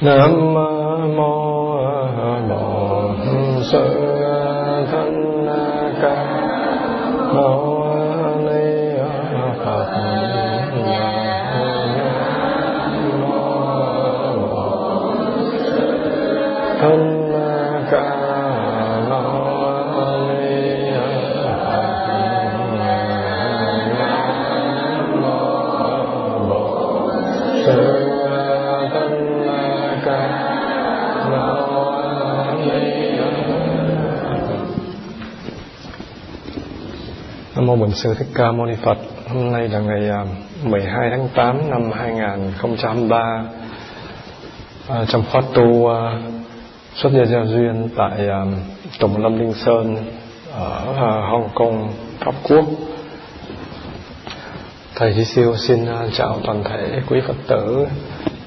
nam mô bổn sư thích ca mâu mô Bổn Sư Thích Ca Mâu Ni Phật. Hôm nay là ngày à, 12 tháng 8 năm 2023 à, trong khóa tu à, xuất gia giao duyên tại à, Tùng Lâm Linh Sơn ở à, Hong Kong, Pháp Quốc. Thầy chí Siêu xin à, chào toàn thể quý Phật tử,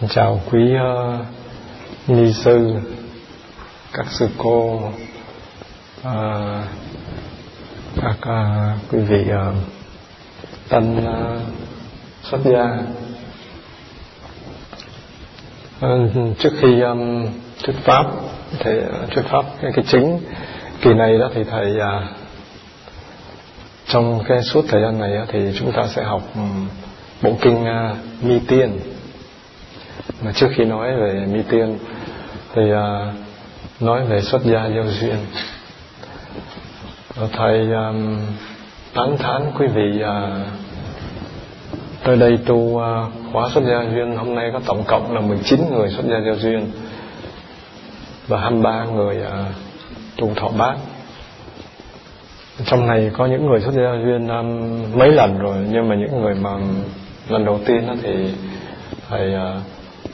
chào quý à, ni sư, các sư cô, à, các uh, quý vị uh, tân uh, xuất gia. Uh, trước khi um, thuyết pháp, thì uh, thuyết pháp cái, cái chính kỳ này đó thì thầy uh, trong cái suốt thời gian này thì chúng ta sẽ học ừ, bộ kinh uh, mi tiên mà trước khi nói về mi tiên thì uh, nói về xuất gia giao duyên thầy um, tán thán quý vị uh, tới đây tu uh, khóa xuất gia duyên. Hôm nay có tổng cộng là 19 người xuất gia giao duyên và 23 người uh, tu thọ bát. Trong này có những người xuất gia duyên um, mấy lần rồi nhưng mà những người mà lần đầu tiên đó thì thầy uh,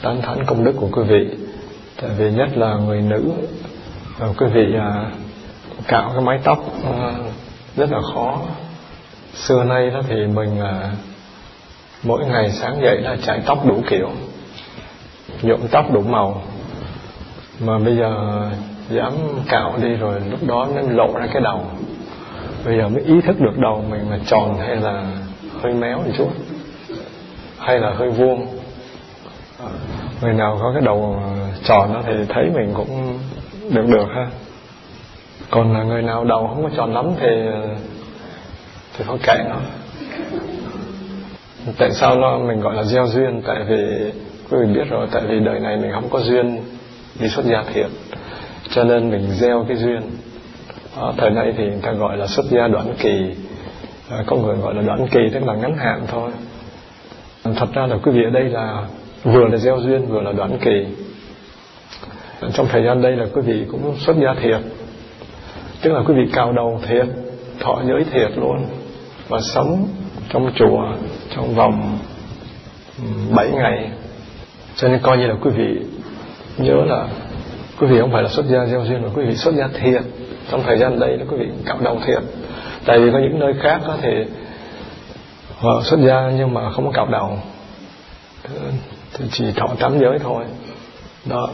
tán thán công đức của quý vị. Tại vì nhất là người nữ. Uh, quý vị uh, cạo cái mái tóc ờ, rất là khó. Xưa nay đó thì mình ờ, mỗi ngày sáng dậy là chải tóc đủ kiểu, nhuộm tóc đủ màu. Mà bây giờ dám cạo đi rồi lúc đó nó lộ ra cái đầu. Bây giờ mới ý thức được đầu mình là tròn hay là hơi méo một chút, hay là hơi vuông. Ờ, Người nào có cái đầu tròn đó thì thấy mình cũng được được ha còn là người nào đầu không có tròn lắm thì thì thôi kệ nó. Tại sao nó mình gọi là gieo duyên? Tại vì quý vị biết rồi tại vì đời này mình không có duyên đi xuất gia thiện cho nên mình gieo cái duyên. Ở thời nay thì người ta gọi là xuất gia đoạn kỳ. À, có người gọi là đoạn kỳ tức là ngắn hạn thôi. Thật ra là quý vị ở đây là vừa là gieo duyên vừa là đoạn kỳ. Trong thời gian đây là quý vị cũng xuất gia thiệt tức là quý vị cao đầu thiệt, thọ giới thiệt luôn. Và sống trong chùa, trong vòng 7 ngày. Cho nên coi như là quý vị nhớ là quý vị không phải là xuất gia gieo duyên, mà quý vị xuất gia thiệt. Trong thời gian đây là quý vị cạo đầu thiệt. Tại vì có những nơi khác đó thì họ xuất gia nhưng mà không có cạo đầu. Thì chỉ thọ tám giới thôi. Đó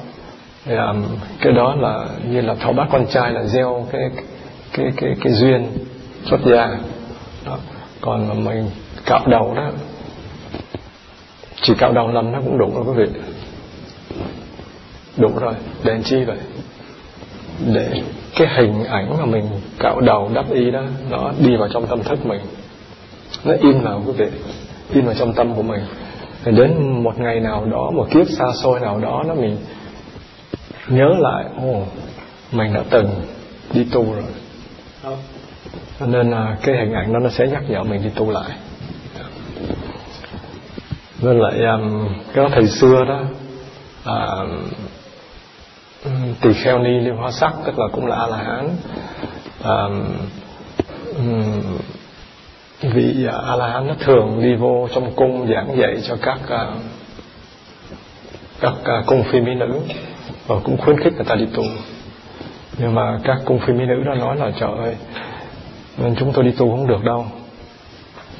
thì, um, cái đó là như là thọ bác con trai là gieo cái cái cái cái duyên xuất gia. Đó. còn mà mình cạo đầu đó chỉ cạo đầu lần nó cũng đủ rồi quý vị. Đủ rồi để chi vậy? Để cái hình ảnh mà mình cạo đầu đắp y đó nó đi vào trong tâm thức mình. Nó in vào quý vị in vào trong tâm của mình. Thì đến một ngày nào đó một kiếp xa xôi nào đó nó mình nhớ lại ồ mình đã từng đi tu rồi. Cho nên là cái hình ảnh đó nó sẽ nhắc nhở mình đi tu lại. Nên lại um, cái thầy xưa đó uh, tỳ kheo ni liên hoa sắc tức là cũng là a la hán à, vị a la hán nó thường đi vô trong cung giảng dạy cho các uh, các uh, cung phi mỹ nữ và cũng khuyến khích người ta đi tu nhưng mà các cung phi mỹ nữ đó nói là trời ơi nên chúng tôi đi tu không được đâu.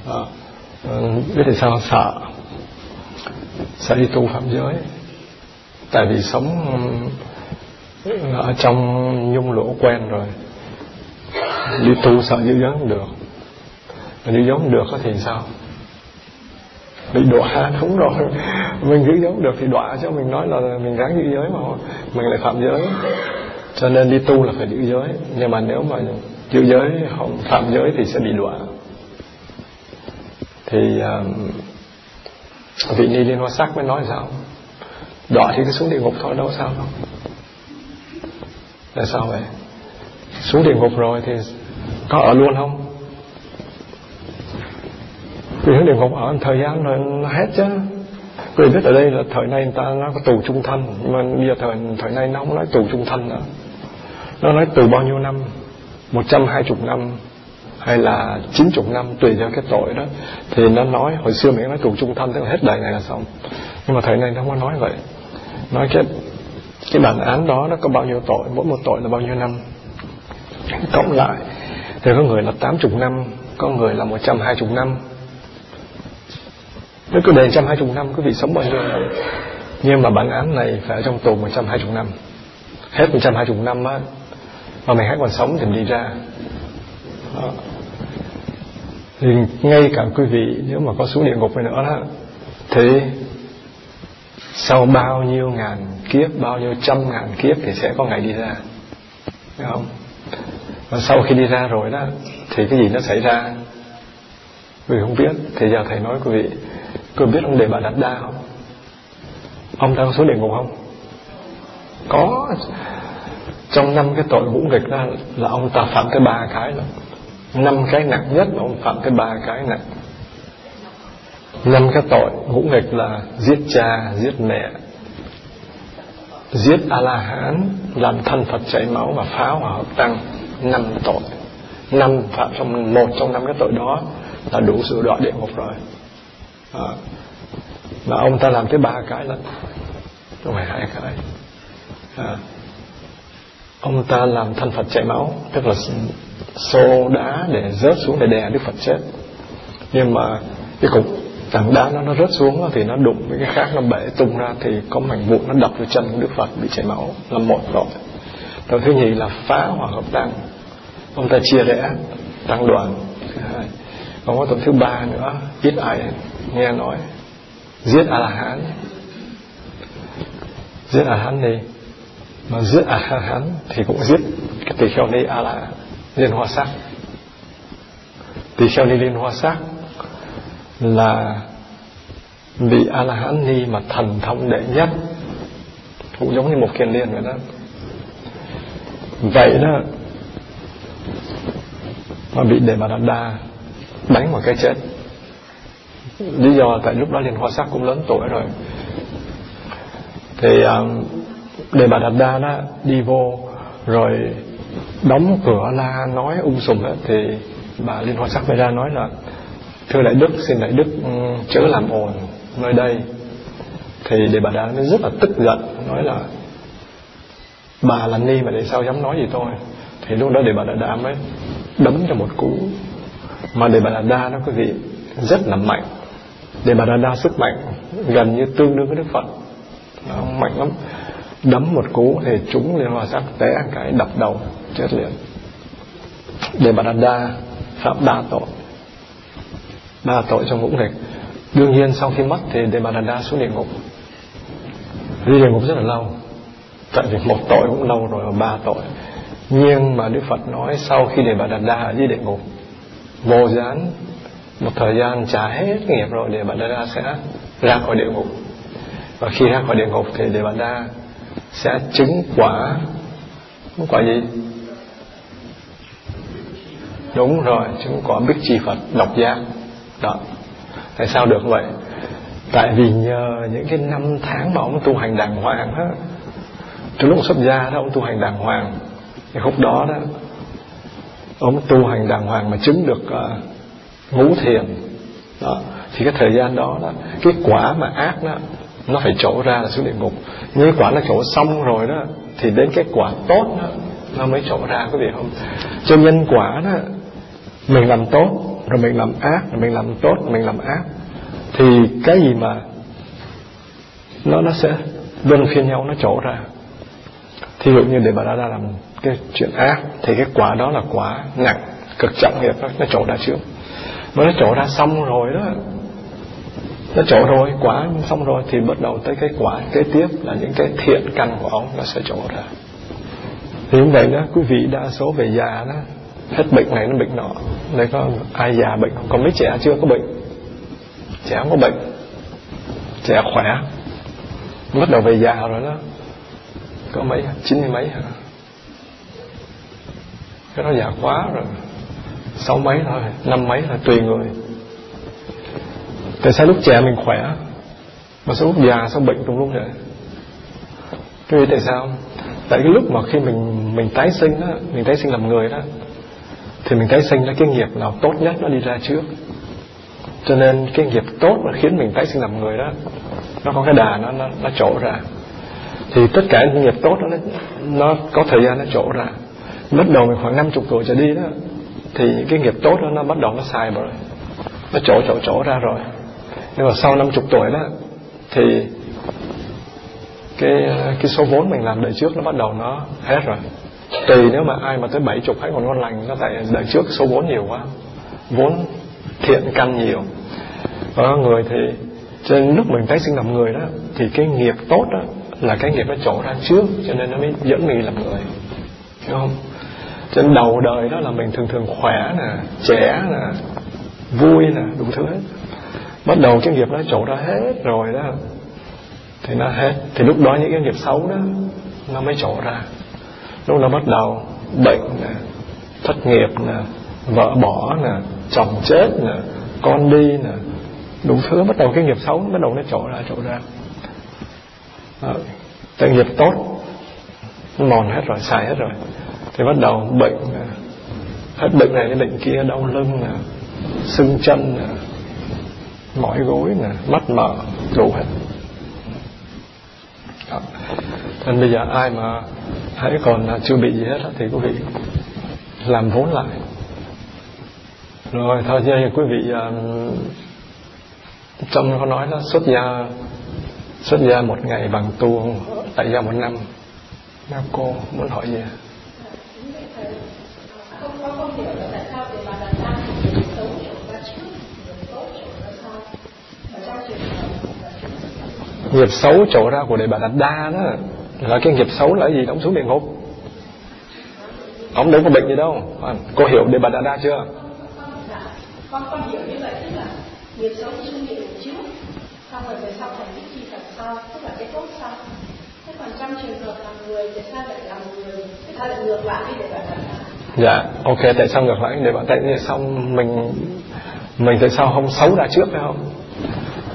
À, biết tại sao sợ. Sợ đi tu phạm giới. Tại vì sống ở trong nhung lỗ quen rồi. Đi tu sợ giữ giới không được. Mà giữ giới không được thì sao? Bị đọa đúng rồi mình giữ giới được thì đọa cho mình nói là mình ráng giữ giới mà mình lại phạm giới. Cho nên đi tu là phải giữ giới. Nhưng mà nếu mà giữ giới không phạm giới thì sẽ bị đọa. Thì uh, vị ni liên hoa sắc mới nói sao? Đọa thì cứ xuống địa ngục thôi đâu sao đâu. Là sao vậy? Xuống địa ngục rồi thì có ở luôn không? Vì hướng địa ngục ở thời gian rồi nó hết chứ. Quý biết ở đây là thời nay người ta nó có tù trung thân Nhưng mà bây giờ thời, thời nay nó không nói tù trung thân nữa. Nó nói từ bao nhiêu năm? 120 năm Hay là 90 năm Tùy theo cái tội đó. Thì nó nói Hồi xưa mình nói tù trung thân Tức là hết đời này là xong. Nhưng mà thời nay nó không có nói vậy. Nói cái cái bản án đó nó có bao nhiêu tội? Mỗi một tội là bao nhiêu năm? Cộng lại Thì có người là 80 năm Có người là 120 năm nếu cứ đề 120 năm, quý vị sống bao nhiêu năm? Nhưng mà bản án này phải ở trong tù 120 năm. Hết 120 năm á, Mà mày hát còn sống thì mình đi ra. Đó. Thì ngay cả quý vị, Nếu mà có xuống địa ngục này nữa đó Thì Sau bao nhiêu ngàn kiếp, Bao nhiêu trăm ngàn kiếp Thì sẽ có ngày đi ra. Đúng không? Và sau khi đi ra rồi đó, Thì cái gì nó xảy ra? Quý vị không biết. Thì giờ thầy nói, quý vị Cô biết ông Đề Bà Đạt Đa không? Ông ta có số địa ngục không? Có. Trong năm cái tội ngũ nghịch ra Là ông ta phạm cái ba cái rồi năm cái nặng nhất mà ông phạm cái ba cái nặng năm cái tội ngũ nghịch là giết cha, giết mẹ, giết a la hán làm thân phật chảy máu và phá hòa hợp tăng. Năm tội. Năm phạm trong một trong năm cái tội đó là đủ sự đọa địa ngục rồi à, mà ông ta làm tới ba cái lận. Không phải hai cái. À, ông ta làm thân Phật chảy máu tức là xô đá để rớt xuống để đè Đức Phật chết. Nhưng mà cái cục tảng đá nó nó rớt xuống thì nó đụng với cái khác nó bể tung ra thì có mảnh vụn nó đập vào chân Đức Phật bị chảy máu. Là một tội. Rồi thứ nhì là phá hòa hợp tăng. Ông ta chia rẽ tăng đoàn. Thứ hai, còn có tổ thứ ba nữa ít ai nghe nói. Giết a la hán giết a la hán đi. Mà giết a la hán thì cũng giết cái tỳ kheo ni a la liên hoa sắc. Tỳ kheo ni liên hoa sắc là vị a la hán ni mà thần thông đệ nhất. Cũng giống như một kiền liên vậy đó. Vậy đó, mà bị đề bà đạt đa đánh một cái chết lý do tại lúc đó liên hoa sắc cũng lớn tuổi rồi. Thì à, um, đề bà đạt đa đó đi vô rồi đóng cửa la nói ung sùm đó, thì bà liên hoa sắc mới ra nói là thưa đại đức xin đại đức um, chớ làm ồn nơi đây. Thì đề bà đa mới rất là tức giận nói là bà là ni mà để sao dám nói gì tôi? Thì lúc đó đề bà đa mới đấm cho một cú. Mà đề bà đa nó quý vị rất là mạnh để bà đa sức mạnh gần như tương đương với đức phật. Đó, mạnh lắm. Đấm một cú thì chúng liên hòa sắc té cái đập đầu chết liền. Để bà đa phạm ba tội. Ba tội trong ngũ nghịch. Đương nhiên sau khi mất thì đề bà đa xuống địa ngục. Đi địa ngục rất là lâu. Tại vì một tội cũng lâu rồi và ba tội. Nhưng mà đức phật nói sau khi đề bà đa ở dưới địa ngục vô gián một thời gian trả hết nghiệp rồi để bạn đa sẽ ra khỏi địa ngục. Và khi ra khỏi địa ngục thì để bạn đa sẽ chứng quả. Quả gì? Đúng rồi chứng quả bích chi phật độc giác. Đó. Tại sao được vậy? Tại vì nhờ những cái năm tháng mà ông tu hành đàng hoàng á. Từ lúc xuất gia đó ông tu hành đàng hoàng. Cái khúc đó đó ông tu hành đàng hoàng mà chứng được uh, ngũ thiền. Đó. Thì cái thời gian đó, đó cái quả mà ác đó nó phải trổ ra là xuống địa ngục. Nhưng cái quả nó trổ xong rồi đó thì đến cái quả tốt đó nó mới trổ ra có gì không? Cho nhân quả đó mình làm tốt rồi mình làm ác rồi mình làm tốt rồi mình làm ác. Thì cái gì mà nó nó sẽ luân phiên nhau nó trổ ra. Thí dụ như để bà đã ra làm cái chuyện ác thì cái quả đó là quả nặng cực trọng nghiệp nó, nó trổ ra trước mà nó trổ ra xong rồi đó. Nó trổ rồi, quả xong rồi thì bắt đầu tới cái quả kế tiếp là những cái thiện căn của ông nó sẽ trổ ra. Thì như vậy đó, quý vị đa số về già đó, hết bệnh này nó bệnh nọ. Đây có ai già bệnh không? còn mấy trẻ chưa có bệnh? Trẻ không có bệnh. Trẻ khỏe. Bắt đầu về già rồi đó. Có mấy chín mươi mấy hả? Cái đó già quá rồi sáu mấy thôi năm mấy là tùy người. Tại sao lúc trẻ mình khỏe mà sao lúc già sao bệnh tùm lum vậy? Cái vì tại sao? Tại cái lúc mà khi mình mình tái sinh đó mình tái sinh làm người đó thì mình tái sinh là cái nghiệp nào tốt nhất nó đi ra trước. Cho nên cái nghiệp tốt mà khiến mình tái sinh làm người đó nó có cái đà nó nó, nó trổ ra. Thì tất cả những nghiệp tốt đó nó, nó có thời gian nó trổ ra. Bắt đầu mình khoảng năm chục tuổi trở đi đó thì những cái nghiệp tốt đó nó bắt đầu nó xài rồi. Nó trổ trổ trổ ra rồi. Nhưng mà sau năm chục tuổi đó, thì cái cái số vốn mình làm đời trước nó bắt đầu nó hết rồi. Tùy nếu mà ai mà tới bảy chục hay còn ngon lành, nó tại đời trước số vốn nhiều quá. Vốn thiện căn nhiều. Có người thì, cho nên lúc mình tái sinh làm người đó, thì cái nghiệp tốt đó là cái nghiệp nó trổ ra trước, cho nên nó mới dẫn mình làm người. Hiểu không? Trên đầu đời đó là mình thường thường khỏe nè, trẻ nè, vui nè, đủ thứ hết. Bắt đầu cái nghiệp nó trổ ra hết rồi đó. Thì nó hết. Thì lúc đó những cái nghiệp xấu đó, nó mới trổ ra. Lúc nó bắt đầu bệnh nè, thất nghiệp nè, vợ bỏ nè, chồng chết nè, con đi nè, đủ thứ. Bắt đầu cái nghiệp xấu bắt đầu nó trổ ra trổ ra. Đó. nghiệp tốt mòn hết rồi, xài hết rồi thì bắt đầu bệnh à, hết bệnh này đến bệnh kia, đau lưng à, nè sưng chân nè mỏi gối nè mắt mở đủ hết. Nên bây giờ ai mà hãy còn chưa bị gì hết thì quý vị làm vốn lại. Rồi, thôi, như quý vị trong có nói đó, xuất gia xuất gia một ngày bằng tu tại gia một năm. Nam cô muốn hỏi gì? Nghiệp xấu trổ ra của đề bà đạt đa đó. Là cái nghiệp xấu là gì? Đóng xuống địa ngục. Ông đâu có bệnh gì đâu. Cô hiểu đề bà đạt đa chưa? Con con hiểu như vậy tức là nghiệp xấu xuống địa ngục trước. Xong rồi về sau thành những chi tập sau tức là cái tốt sau. Thế còn trong trường hợp làm người thì sao lại làm người? Thì sao lại ngược lại để bà đạt đa? Dạ ok tại sao ngược lại? Để bạn tại xong mình mình tại sao không xấu ra trước phải không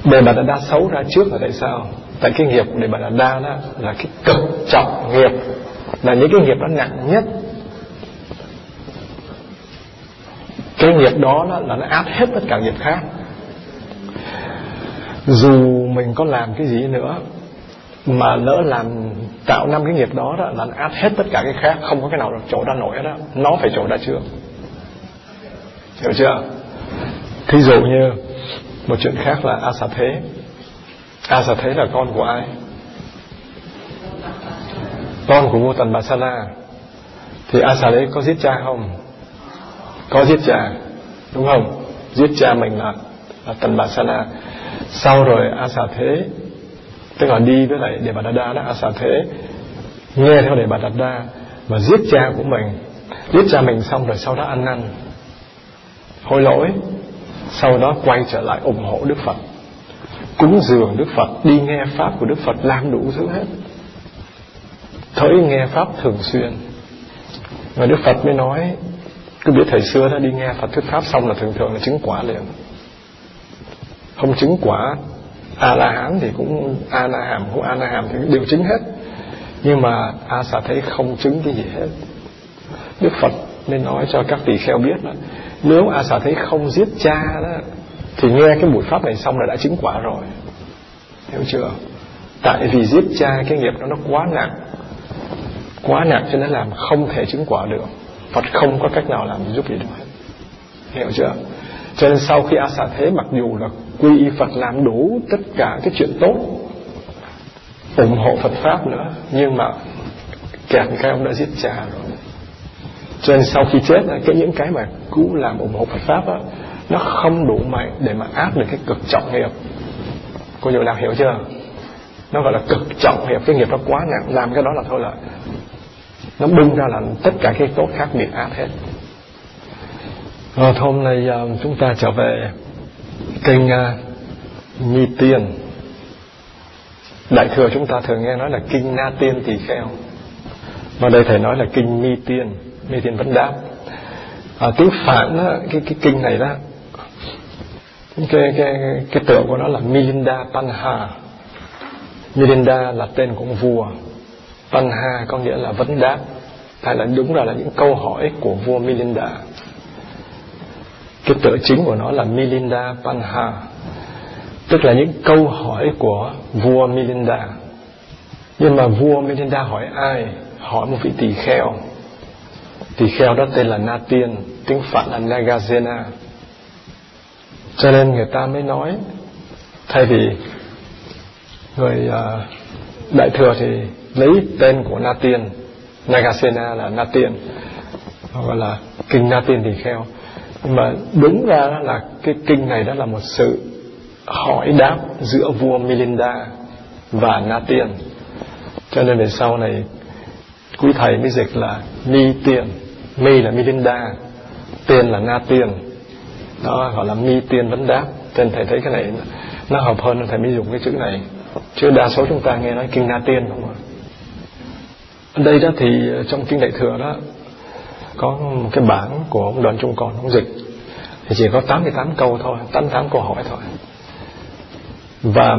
đề bà đa xấu ra trước là tại sao? Tại cái nghiệp của đề bà đa đó là cái cực trọng nghiệp là những cái nghiệp nó nặng nhất. Cái nghiệp đó, đó là nó áp hết tất cả nghiệp khác. Dù mình có làm cái gì nữa mà lỡ làm tạo năm cái nghiệp đó, đó là nó áp hết tất cả cái khác không có cái nào chỗ ra nổi đó. Nó phải chỗ ra trước. Hiểu chưa? Thí dụ như một chuyện khác là a thế. A thế là con của ai? Con của vua tần bà sa la. Thì a thế có giết cha không? Có giết cha đúng không? Giết cha mình là, là tần bà sa la. Sau rồi a thế tức là đi với lại đề bà đa đa đó a thế nghe theo đề bà đa đa và giết cha của mình. Giết cha mình xong rồi sau đó ăn năn. Hối lỗi sau đó quay trở lại ủng hộ Đức Phật, cúng dường Đức Phật, đi nghe pháp của Đức Phật làm đủ thứ hết. Thới nghe pháp thường xuyên. Và Đức Phật mới nói, cứ biết thời xưa đã đi nghe Phật thuyết pháp xong là thường thường là chứng quả liền. Không chứng quả a la hán thì cũng a la hàm cũng a la hàm thì đều chứng hết. Nhưng mà a xà thấy không chứng cái gì hết. Đức phật nên nói cho các tỳ kheo biết là nếu a xà thấy không giết cha đó, thì nghe cái buổi pháp này xong là đã chứng quả rồi. Hiểu chưa? Tại vì giết cha cái nghiệp đó nó quá nặng. Quá nặng cho nên làm không thể chứng quả được. Phật không có cách nào làm giúp gì được hết. Hiểu chưa? Cho nên sau khi a xà thế mặc dù là quy y Phật làm đủ tất cả cái chuyện tốt, ủng hộ Phật pháp nữa, nhưng mà kẹt cái ông đã giết cha rồi cho nên sau khi chết cái những cái mà cũ làm ủng hộ Phật pháp đó, nó không đủ mạnh để mà áp được cái cực trọng nghiệp cô dụ làm hiểu chưa? Nó gọi là cực trọng nghiệp, cái nghiệp nó quá nặng làm cái đó là thôi là nó bung ra là tất cả cái tốt khác bị áp hết. Rồi hôm nay ờ, chúng ta trở về kênh uh, Nhi Tiên. Đại thừa chúng ta thường nghe nói là kinh Na Tiên Tỳ Kheo. Mà đây thầy nói là kinh Mi Tiên mê thiền Vấn Đáp. À, Tiếng Phạn đó, cái, cái kinh này đó cái, cái, cái tựa của nó là Milinda Panha. Milinda là tên của vua. Panha có nghĩa là vấn đáp. Hay là đúng ra là những câu hỏi của vua Milinda cái tựa chính của nó là Milinda Panha. Tức là những câu hỏi của vua Milinda nhưng mà vua Milinda hỏi ai? Hỏi một vị tỳ kheo tỳ kheo đó tên là Na Tiên tiếng Phạn là Nagasena cho nên người ta mới nói thay vì người uh, đại thừa thì lấy tên của Na Tiên Nagasena là Na Tiên gọi là kinh Na Tiên tỳ kheo. Nhưng mà đúng ra đó là cái kinh này đó là một sự hỏi đáp giữa vua Milinda và Na Tiên. Cho nên về sau này quý thầy mới dịch là ni Tiên. Mi là Milinda Tiên là Na Tiên. Đó gọi là Mi Tiên vấn đáp. Nên thầy thấy cái này nó hợp hơn thầy mới dùng cái chữ này. Chứ đa số chúng ta nghe nói kinh Na Tiên không ạ? Ở đây đó thì ờ, trong kinh đại thừa đó có một cái bản của ông đoàn trung còn ông dịch. Thì chỉ có 88 câu thôi 88 câu hỏi thôi. Và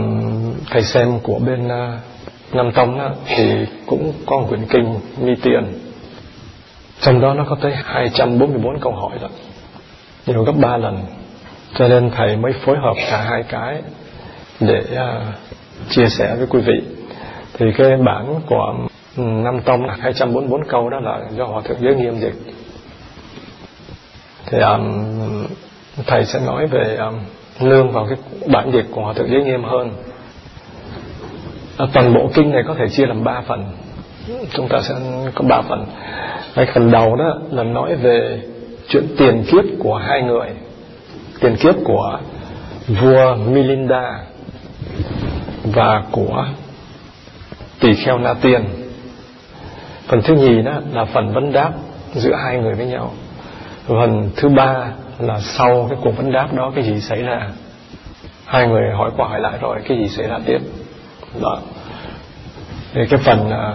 thầy xem của bên uh, Nam Tông đó, thì cũng có một quyển kinh Mi Tiền trong đó nó có tới 244 câu hỏi rồi nhiều gấp ba lần. Cho nên thầy mới phối hợp cả hai cái để uh, chia sẻ với quý vị. Thì cái bản của năm Tông là 244 câu đó là do Hòa Thượng Giới Nghiêm dịch. Thì um, thầy sẽ nói về um, nương vào cái bản dịch của Hòa Thượng Giới Nghiêm hơn. À, toàn bộ kinh này có thể chia làm ba phần chúng ta sẽ có ba phần. Cái phần đầu đó là nói về chuyện tiền kiếp của hai người. Tiền kiếp của vua Milinda và của tỳ kheo Na Tiên. Phần thứ nhì đó là phần vấn đáp giữa hai người với nhau. Phần thứ ba là sau cái cuộc vấn đáp đó cái gì xảy ra. Hai người hỏi qua hỏi lại rồi, cái gì xảy ra tiếp. Đó thì cái phần à,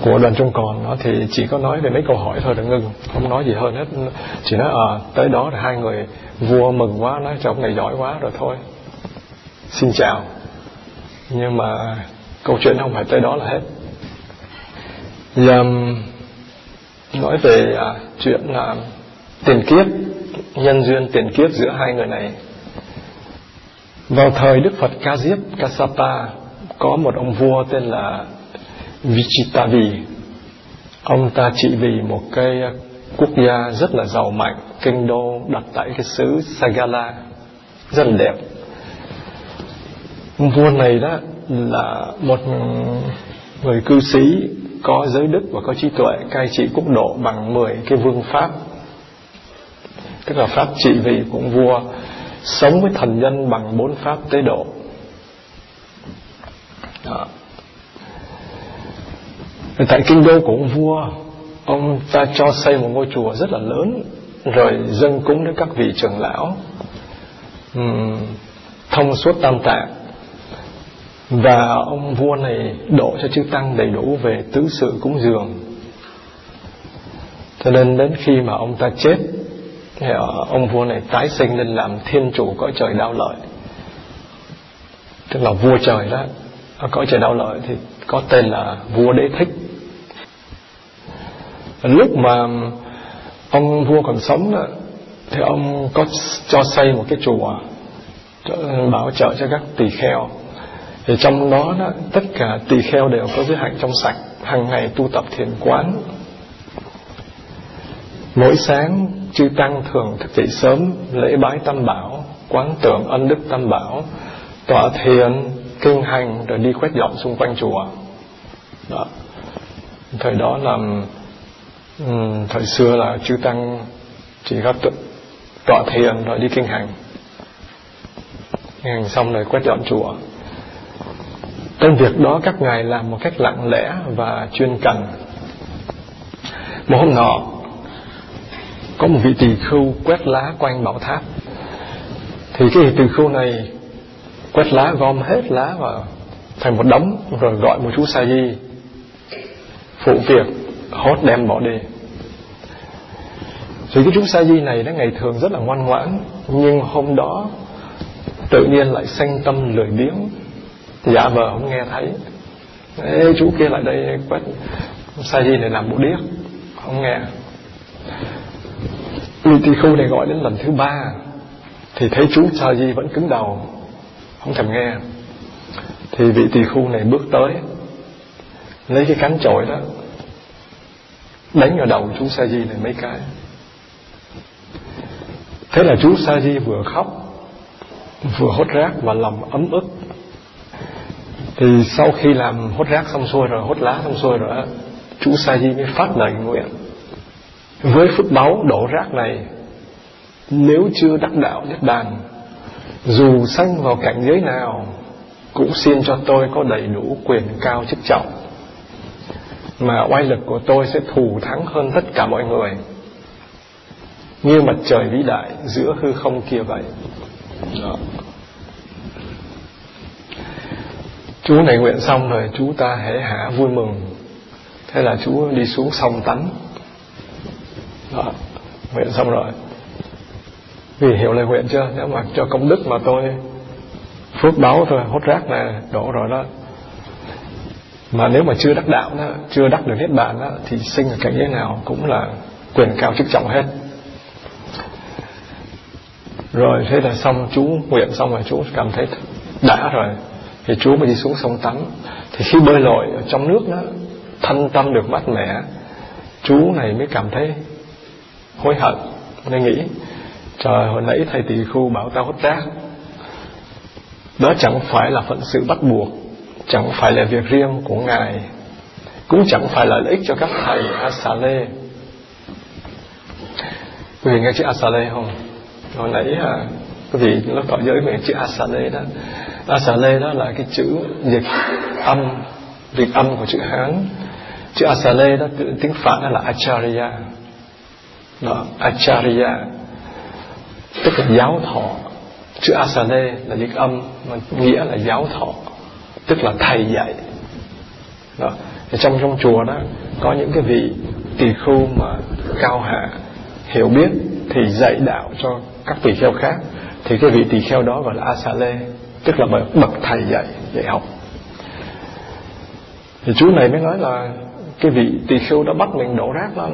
của đoàn trung còn nó thì chỉ có nói về mấy câu hỏi thôi là ngưng không nói gì hơn hết. Chỉ nói à tới đó là hai người vua mừng quá nói chồng này giỏi quá rồi thôi. Xin chào. Nhưng mà câu chuyện không phải tới đó là hết. Giờ nói về à, chuyện là tiền kiếp nhân duyên tiền kiếp giữa hai người này. Vào thời Đức Phật Ca Diếp Kassapa có một ông vua tên là Vichitavi ông ta trị vì một cái quốc gia rất là giàu mạnh, kinh đô đặt tại cái xứ Sagala, rất là đẹp. Vua này đó là một người cư sĩ có giới đức và có trí tuệ, cai trị quốc độ bằng 10 cái vương pháp. Tức là pháp trị vì của vua sống với thần nhân bằng bốn pháp tế độ. Đó tại kinh đô của ông vua ông ta cho xây một ngôi chùa rất là lớn rồi dâng cúng đến các vị trưởng lão. Uhm, thông suốt tam tạng. Và ông vua này độ cho chư tăng đầy đủ về tứ sự cúng dường. Cho nên đến khi mà ông ta chết thì ông vua này tái sinh lên làm thiên chủ cõi trời đau lợi. Tức là vua trời đó ở cõi trời đau lợi thì có tên là vua đế thích. Lúc mà ông vua còn sống đó, thì ông có cho xây một cái chùa bảo trợ cho các tỳ kheo. Thì trong đó, đó tất cả tỳ kheo đều có giới hạnh trong sạch hàng ngày tu tập thiền quán. Mỗi sáng chư tăng thường thức dậy sớm lễ bái tam bảo quán tưởng ân đức tam bảo tọa thiền kinh hành rồi đi quét dọn xung quanh chùa. Đó. thời đó là um, thời xưa là chư tăng chỉ có tự, tọa thiền rồi đi kinh hành. Kinh hành xong rồi quét dọn chùa. Công việc đó các ngài làm một cách lặng lẽ và chuyên cần. Một hôm nọ có một vị tỳ khưu quét lá quanh bảo tháp. Thì cái tỳ khưu này quét lá gom hết lá vào thành một đống rồi gọi một chú sa di. Phụ việc hốt đem bỏ đi. Thì cái chú sa di này nó ngày thường rất là ngoan ngoãn nhưng hôm đó tự nhiên lại sanh tâm lười biếng. Giả vờ không nghe thấy. Ê, chú kia lại đây quét sa di này làm bộ điếc không nghe. Vị tỳ khu này gọi đến lần thứ ba thì thấy chú sa di vẫn cứng đầu không thèm nghe. Thì vị tỳ khu này bước tới, lấy cái cánh chổi đó, đánh vào đầu chú sa di này mấy cái. Thế là chú sa di vừa khóc, vừa hốt rác và lòng ấm ức. Thì sau khi làm hốt rác xong xuôi rồi, hốt lá xong xuôi rồi chú sa di mới phát lời nguyện. Với phước báu đổ rác này, nếu chưa đắc đạo nhất đàn dù sanh vào cảnh giới nào, cũng xin cho tôi có đầy đủ quyền cao chức trọng. Mà oai lực của tôi sẽ thù thắng hơn tất cả mọi người. Như mặt trời vĩ đại giữa hư không kia vậy. Đó. chú này nguyện xong rồi, chú ta hễ hả vui mừng. Thế là chú đi xuống sông tắm đó. nguyện xong rồi vì hiểu lời nguyện chưa? Nếu mà cho công đức mà tôi phước báo thôi, hốt rác là đổ rồi đó. Mà nếu mà chưa đắc đạo đó, chưa đắc được niết bàn đó, thì sinh ở cảnh giới nào cũng là quyền cao chức trọng hết. Rồi thế là xong, chú nguyện xong rồi, chú cảm thấy đã rồi. Thì chú mới đi xuống sông tắm. Thì khi bơi lội ở trong nước đó, thân tâm được mát mẻ, chú này mới cảm thấy hối hận nên nghĩ trời hồi nãy thầy tỷ khu bảo tao hốt rác. Đó chẳng phải là phận sự bắt buộc chẳng phải là việc riêng của ngài cũng chẳng phải là lợi ích cho các thầy Asale. Quý vị nghe chữ Asale không? Hồi nãy à, quý vị lúc tỏ giới về chữ Asale đó. Asale đó là cái chữ dịch âm dịch âm của chữ Hán. Chữ Asale đó tiếng Phạn là Acharya. Đó, Acharya tức là giáo thọ. Chữ Asale là dịch âm, mà nghĩa là giáo thọ, tức là thầy dạy. Đó. Thì trong trong chùa đó, có những cái vị tỳ khu mà cao hạ, hiểu biết, thì dạy đạo cho các tỳ kheo khác. Thì cái vị tỳ kheo đó gọi là Asale tức là bậc thầy dạy dạy học. Thì chú này mới nói là cái vị tỳ kheo đó bắt mình đổ rác là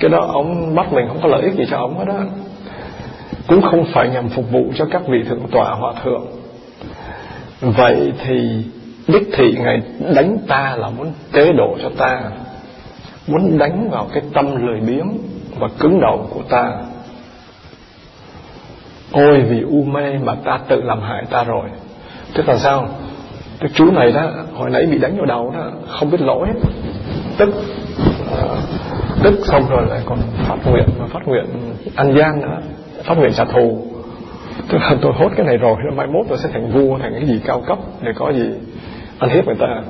cái đó ông bắt mình không có lợi ích gì cho ông hết đó cũng không phải nhằm phục vụ cho các vị thượng tọa hòa thượng. Vậy thì đích thị ngài đánh ta là muốn tế độ cho ta, muốn đánh vào cái tâm lười biếng và cứng đầu của ta. Ôi vì u mê mà ta tự làm hại ta rồi. Tức là sao? Cái chú này đó, hồi nãy bị đánh vào đầu đó, không biết lỗi. Tức à, tức xong rồi lại còn phát nguyện và phát nguyện ăn gian nữa phát nguyện trả thù tức là tôi hốt cái này rồi mai mốt tôi sẽ thành vua, thành cái gì cao cấp, để có gì ăn hiếp người ta.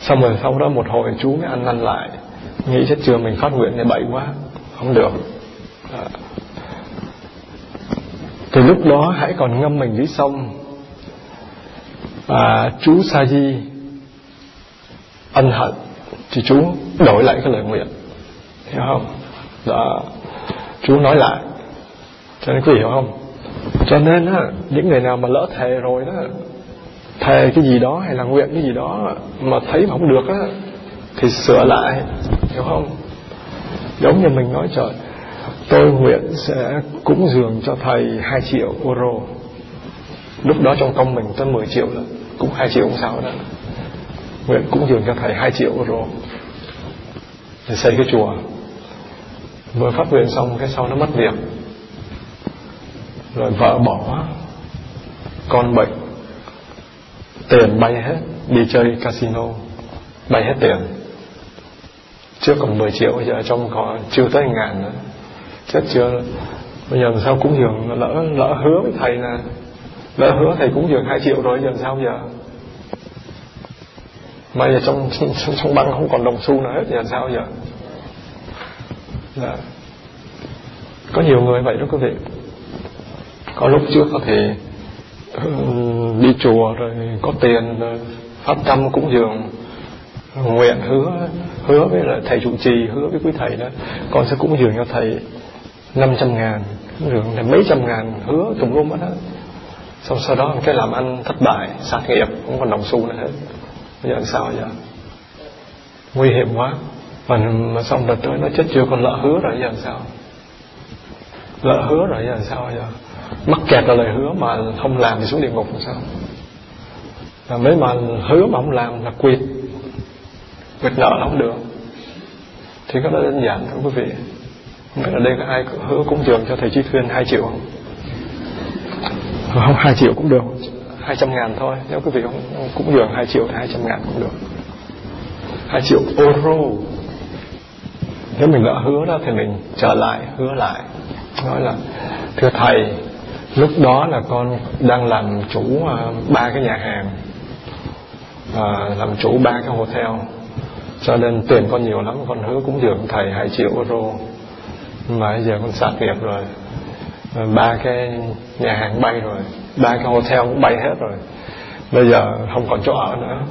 Xong rồi sau đó một hồi chú mới ăn năn lại, nghĩ chết chưa mình phát nguyện này bậy quá, không được. À. thì lúc đó hãy còn ngâm mình dưới sông. Và chú sa di ân hận, thì chú đổi lại cái lời nguyện. Hiểu không? Đó. Chú nói lại cho nên quý vị hiểu không? Cho nên á, những người nào mà lỡ thề rồi đó, thề cái gì đó hay là nguyện cái gì đó mà thấy mà không được á, thì sửa lại, hiểu không? Giống như mình nói, trời, tôi nguyện sẽ cúng dường cho thầy 2 triệu euro. Lúc đó trong công mình tới 10 triệu là cũng 2 triệu không sao đó. Nguyện cúng dường cho thầy 2 triệu euro. Để xây cái chùa. Vừa phát nguyện xong, cái sau nó mất việc rồi vợ bỏ con bệnh. Tiền bay hết đi chơi casino. Bay hết tiền. Trước còn 10 triệu giờ trong họ chưa tới ngàn nữa. Chết chưa? Bây giờ sao cũng dường? Lỡ lỡ hứa với thầy là lỡ hứa thầy cũng dường hai triệu rồi giờ sao giờ? Bây giờ trong trong, trong băng không còn đồng xu nào hết giờ làm sao giờ? Dạ. có nhiều người vậy đó quý vị có lúc trước có thể đi chùa rồi có tiền rồi phát tâm cũng dường nguyện hứa hứa với lại thầy trụ trì hứa với quý thầy đó. Con sẽ cúng dường cho thầy 500 ngàn dường là mấy trăm ngàn hứa tùm lum hết á, xong sau đó cái làm ăn thất bại sát nghiệp cũng còn đồng xu nữa hết. Bây giờ sao giờ? Nguy hiểm quá. Mà, mà xong đợt tới nó chết chưa còn lỡ hứa rồi giờ sao? Lỡ hứa rồi giờ sao giờ? Mắc kẹt là lời hứa mà không làm thì xuống địa ngục làm sao? Và mấy mà hứa mà không làm là quyệt quyệt nợ là không được. Thì có đơn giản thôi quý vị. Không biết ở đây có ai hứa cúng dường cho thầy Chi Thuyên 2 triệu không? Không 2 triệu cũng được. 200 ngàn thôi. Nếu quý vị không cúng dường 2 triệu thì 200 ngàn cũng được. 2 triệu euro. Nếu mình đã hứa đó thì mình trở lại, hứa lại. Nói là, thưa thầy lúc đó là con đang làm chủ à, ba cái nhà hàng uh, làm chủ ba cái hotel. Cho nên tiền con nhiều lắm con hứa cúng dường thầy hai triệu euro. Mà bây giờ con sạc nghiệp rồi. Ba cái nhà hàng bay rồi. Ba cái hotel cũng bay hết rồi. Bây giờ không còn chỗ ở nữa.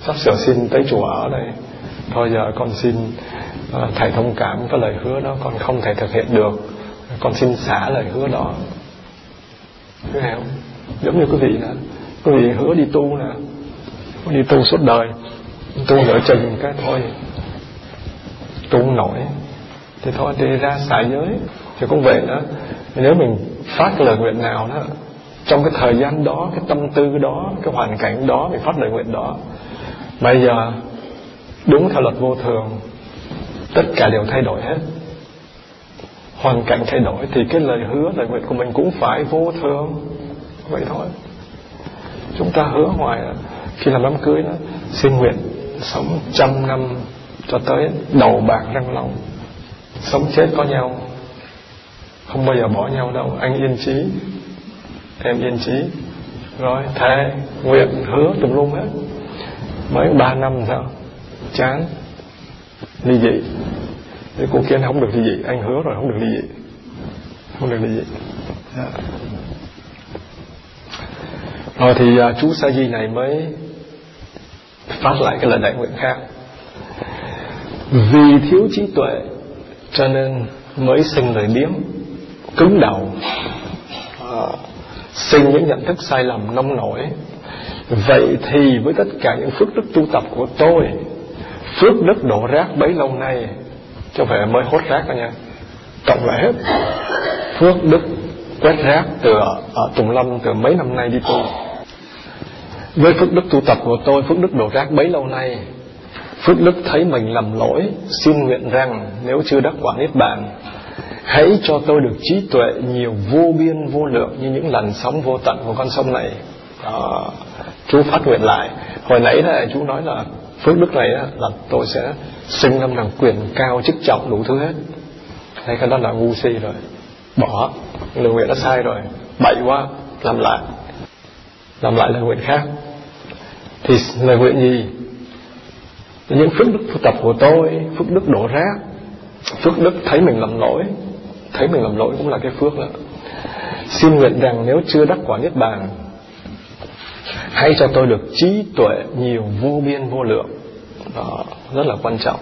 Sắp sửa xin tới chùa ở đây. Thôi giờ con xin à, thầy thông cảm cái lời hứa đó. Con không thể thực hiện được. Con xin xả lời hứa đó. Quý Giống như quý vị nè. Quý vị hứa đi tu nè. Đi tu suốt đời. Tu nửa chừng cái thôi. Tu nổi. Thì thôi, đi ra xả giới. Thì cũng vậy đó. Nếu mình phát lời nguyện nào đó, Trong cái thời gian đó, Cái tâm tư đó, Cái hoàn cảnh đó, Mình phát lời nguyện đó, Bây giờ Đúng theo luật vô thường, Tất cả đều thay đổi hết hoàn cảnh thay đổi thì cái lời hứa lời nguyện của mình cũng phải vô thường vậy thôi. Chúng ta hứa hoài khi làm đám cưới đó, xin nguyện sống trăm năm cho tới đầu bạc răng long sống chết có nhau, không bao giờ bỏ nhau đâu. Anh yên trí em yên trí rồi, thề, nguyện, hứa tùm lum hết. Mới ba năm sao? Chán, ly dị thì cô kia không được ly dị anh hứa rồi không được ly dị. Không được ly dị. Dạ. rồi thì uh, chú sa di này mới phát lại cái lời đại nguyện khác. Vì thiếu trí tuệ cho nên mới sinh lời biếng cứng đầu. À, sinh những nhận thức sai lầm nông nổi. Vậy thì với tất cả những phước đức tu tập của tôi phước đức đổ rác bấy lâu nay chứ không phải mới hốt rác đâu nha. Cộng lại hết. Phước đức quét rác từ ở Tùng Lâm từ mấy năm nay đi tu. Với phước đức tu tập của tôi phước đức đổ rác bấy lâu nay phước đức thấy mình lầm lỗi xin nguyện rằng nếu chưa đắc quả niết bàn hãy cho tôi được trí tuệ nhiều vô biên vô lượng như những lần sóng vô tận của con sông này. À, chú phát nguyện lại. Hồi nãy là chú nói là phước đức này là tôi sẽ sinh năm làm quyền cao chức trọng đủ thứ hết. Hay cái đó là ngu si rồi. Bỏ. Lời nguyện đã sai rồi. Bậy quá. Làm lại. Làm lại lời nguyện khác. Thì lời nguyện gì? Những phước đức tập của tôi, phước đức đổ rác. Phước đức thấy mình làm lỗi. Thấy mình làm lỗi cũng là cái phước đó. Xin nguyện rằng nếu chưa đắc quả niết bàn hãy cho tôi được trí tuệ nhiều vô biên vô lượng. Đó rất là quan trọng.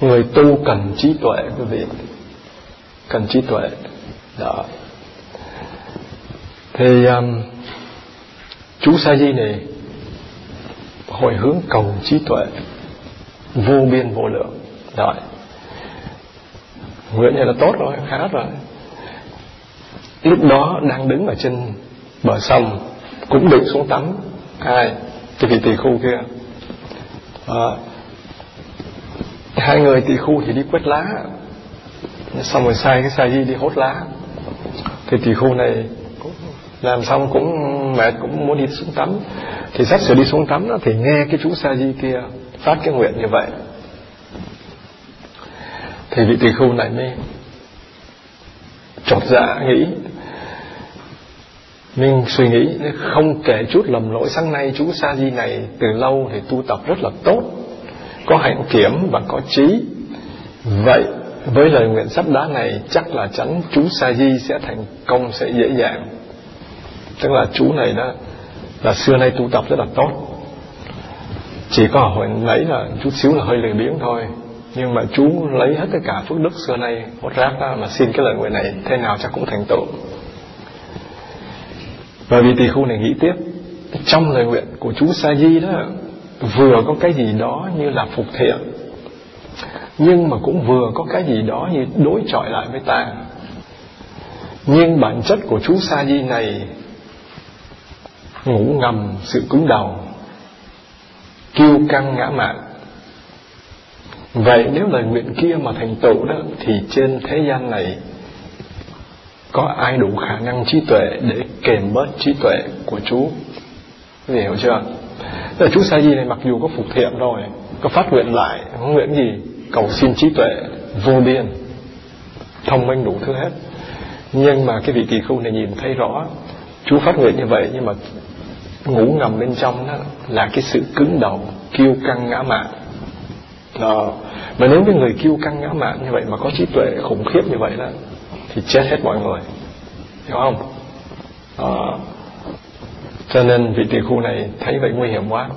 Người tu cần trí tuệ quý vị. Cần trí tuệ. Đó. Thì um, chú sa di này hồi hướng cầu trí tuệ vô biên vô lượng. Rồi. Nguyện này là tốt rồi khá rồi. Lúc đó đang đứng ở trên bờ sông cũng định xuống tắm. Ai? Cái vị tỳ khu kia. À, hai người tỳ khu thì đi quét lá. Xong rồi sai cái sai đi đi hốt lá. Thì tỳ khu này làm xong cũng mệt cũng muốn đi xuống tắm. Thì sắp sửa đi xuống tắm đó thì nghe cái chú sa di kia phát cái nguyện như vậy. Thì vị tỳ khu này mới chột dạ nghĩ mình suy nghĩ không kể chút lầm lỗi sáng nay, chú sa di này từ lâu thì tu tập rất là tốt, có hạnh kiểm và có trí. Vậy với lời nguyện sắp đá này, chắc là chắn chú sa di sẽ thành công, sẽ dễ dàng. Tức là chú này đó là xưa nay tu tập rất là tốt. Chỉ có hồi nãy là chút xíu là hơi lười biếng thôi, nhưng mà chú lấy hết tất cả phước đức xưa nay hốt rác đó mà xin cái lời nguyện này, thế nào chắc cũng thành tựu và vì tỳ khu này nghĩ tiếp, trong lời nguyện của chú sa di đó, vừa có cái gì đó như là phục thiện nhưng mà cũng vừa có cái gì đó như đối chọi lại với ta. Nhưng bản chất của chú sa di này, ngủ ngầm sự cứng đầu, kiêu căng ngã mạn. Vậy nếu lời nguyện kia mà thành tựu đó, thì trên thế gian này có ai đủ khả năng trí tuệ để kèm bớt trí tuệ của chú Vì hiểu chưa? Tức là chú sa di này mặc dù có phục thiện rồi, có phát nguyện lại không nguyện gì? Cầu xin trí tuệ vô biên, thông minh đủ thứ hết. Nhưng mà cái vị kỳ khu này nhìn thấy rõ chú phát nguyện như vậy nhưng mà ngủ ngầm bên trong đó là cái sự cứng đầu, kiêu căng ngã mạn. Đó. Mà nếu cái người kiêu căng ngã mạn như vậy mà có trí tuệ khủng khiếp như vậy đó thì chết hết mọi người. Hiểu không? À, cho nên vị tỷ khu này thấy vậy nguy hiểm quá.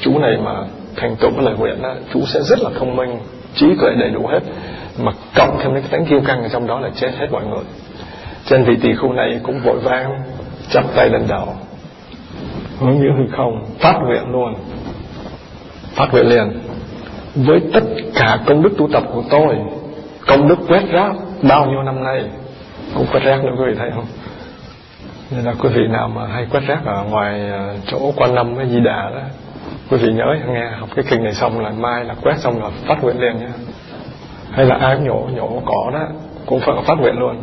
Chú này mà thành tựu cái lời nguyện đó chú sẽ rất là thông minh trí tuệ đầy đủ hết mà cộng thêm cái tánh kiêu căng ở trong đó là chết hết mọi người. Trên vị tỷ khu này cũng vội vang chắp tay lên đầu. Hướng nghĩa hư không phát nguyện luôn. Phát nguyện liền. Với tất cả công đức tu tập của tôi công đức quét rác bao nhiêu năm nay cũng quét rác nữa quý vị thấy không? Nên là quý vị nào mà hay quét rác ở ngoài ờ, chỗ quan năm với di đà đó, quý vị nhớ nghe học cái kinh này xong là mai là quét xong là phát nguyện liền nhé. hay là ai nhổ nhổ cỏ đó, cũng phải phát nguyện luôn.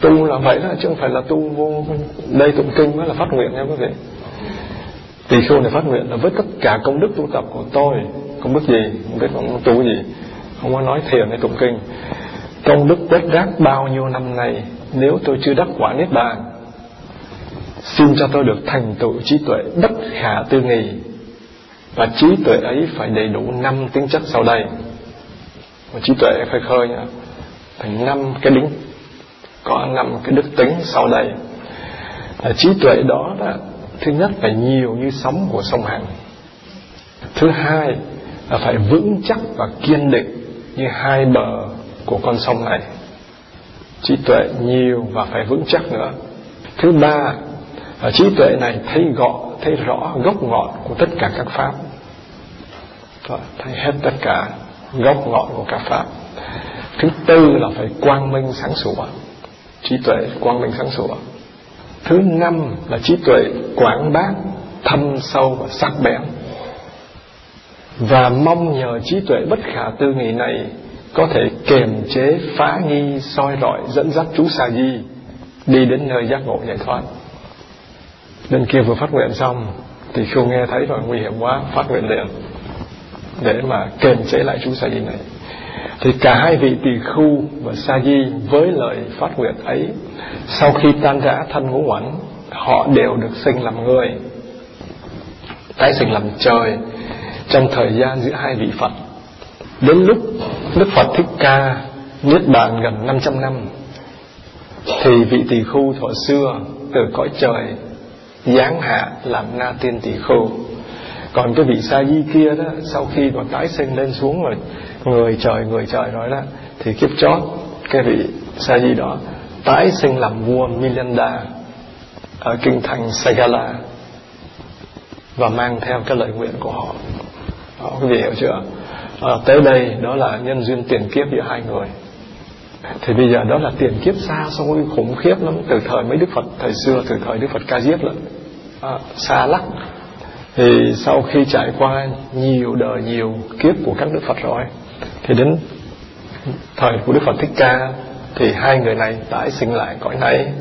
Tu là vậy đó, chứ không phải là tu vô đây tụng kinh mới là phát nguyện nha quý vị. Tỳ khưu này phát nguyện là với tất cả công đức tu tập của tôi. Công đức gì, không biết ông tu gì. Không có nói thiền hay tụng kinh công đức quét rác bao nhiêu năm nay, nếu tôi chưa đắc quả niết bàn, xin cho tôi được thành tựu trí tuệ bất khả tư nghì và trí tuệ ấy phải đầy đủ năm tính chất sau đây. Và trí tuệ khơi khơi nhá, thành năm cái đính, có năm cái đức tính sau đây. Là trí tuệ đó là, thứ nhất phải nhiều như sóng của sông Hằng thứ hai là phải vững chắc và kiên định như hai bờ của con sông này. Trí tuệ nhiều và phải vững chắc nữa. Thứ ba là trí tuệ này thấy gọ, thấy rõ gốc ngọn của tất cả các pháp. Thấy hết tất cả gốc ngọn của các pháp. Thứ tư là phải quang minh sáng sủa. Trí tuệ quang minh sáng sủa. Thứ năm là trí tuệ quảng bác, thâm sâu và sắc bén. Và mong nhờ trí tuệ bất khả tư nghị này có thể kiềm chế, phá nghi, soi rọi dẫn dắt chú xà di đi đến nơi giác ngộ giải thoát. Nên kia vừa phát nguyện xong, thì không nghe thấy rồi, nguy hiểm quá, phát nguyện liền, để mà kiềm chế lại chú sa di này. Thì cả hai vị tỳ khu và sa di với lời phát nguyện ấy, sau khi tan rã thân ngũ uẩn, họ đều được sinh làm người, tái sinh làm trời trong thời gian giữa hai vị Phật đến lúc Đức Phật Thích Ca niết bàn gần 500 năm thì vị tỳ khu thuở xưa từ cõi trời giáng hạ làm na tiên tỳ khu còn cái vị sa di kia đó sau khi mà tái sinh lên xuống rồi người trời người trời rồi đó thì kiếp chót cái vị sa di đó tái sinh làm vua Milanda ở kinh thành Sagala và mang theo cái lời nguyện của họ. Đó, quý vị hiểu chưa? À, tới đây đó là nhân duyên tiền kiếp giữa hai người. Thì bây giờ đó là tiền kiếp xa xôi khủng khiếp lắm. Từ thời mấy đức phật thời xưa từ thời đức phật ca diếp ờ, lắm à, xa lắc thì sau khi trải qua nhiều đời nhiều kiếp của các đức phật rồi thì đến thời của đức phật thích ca thì hai người này tái sinh lại cõi này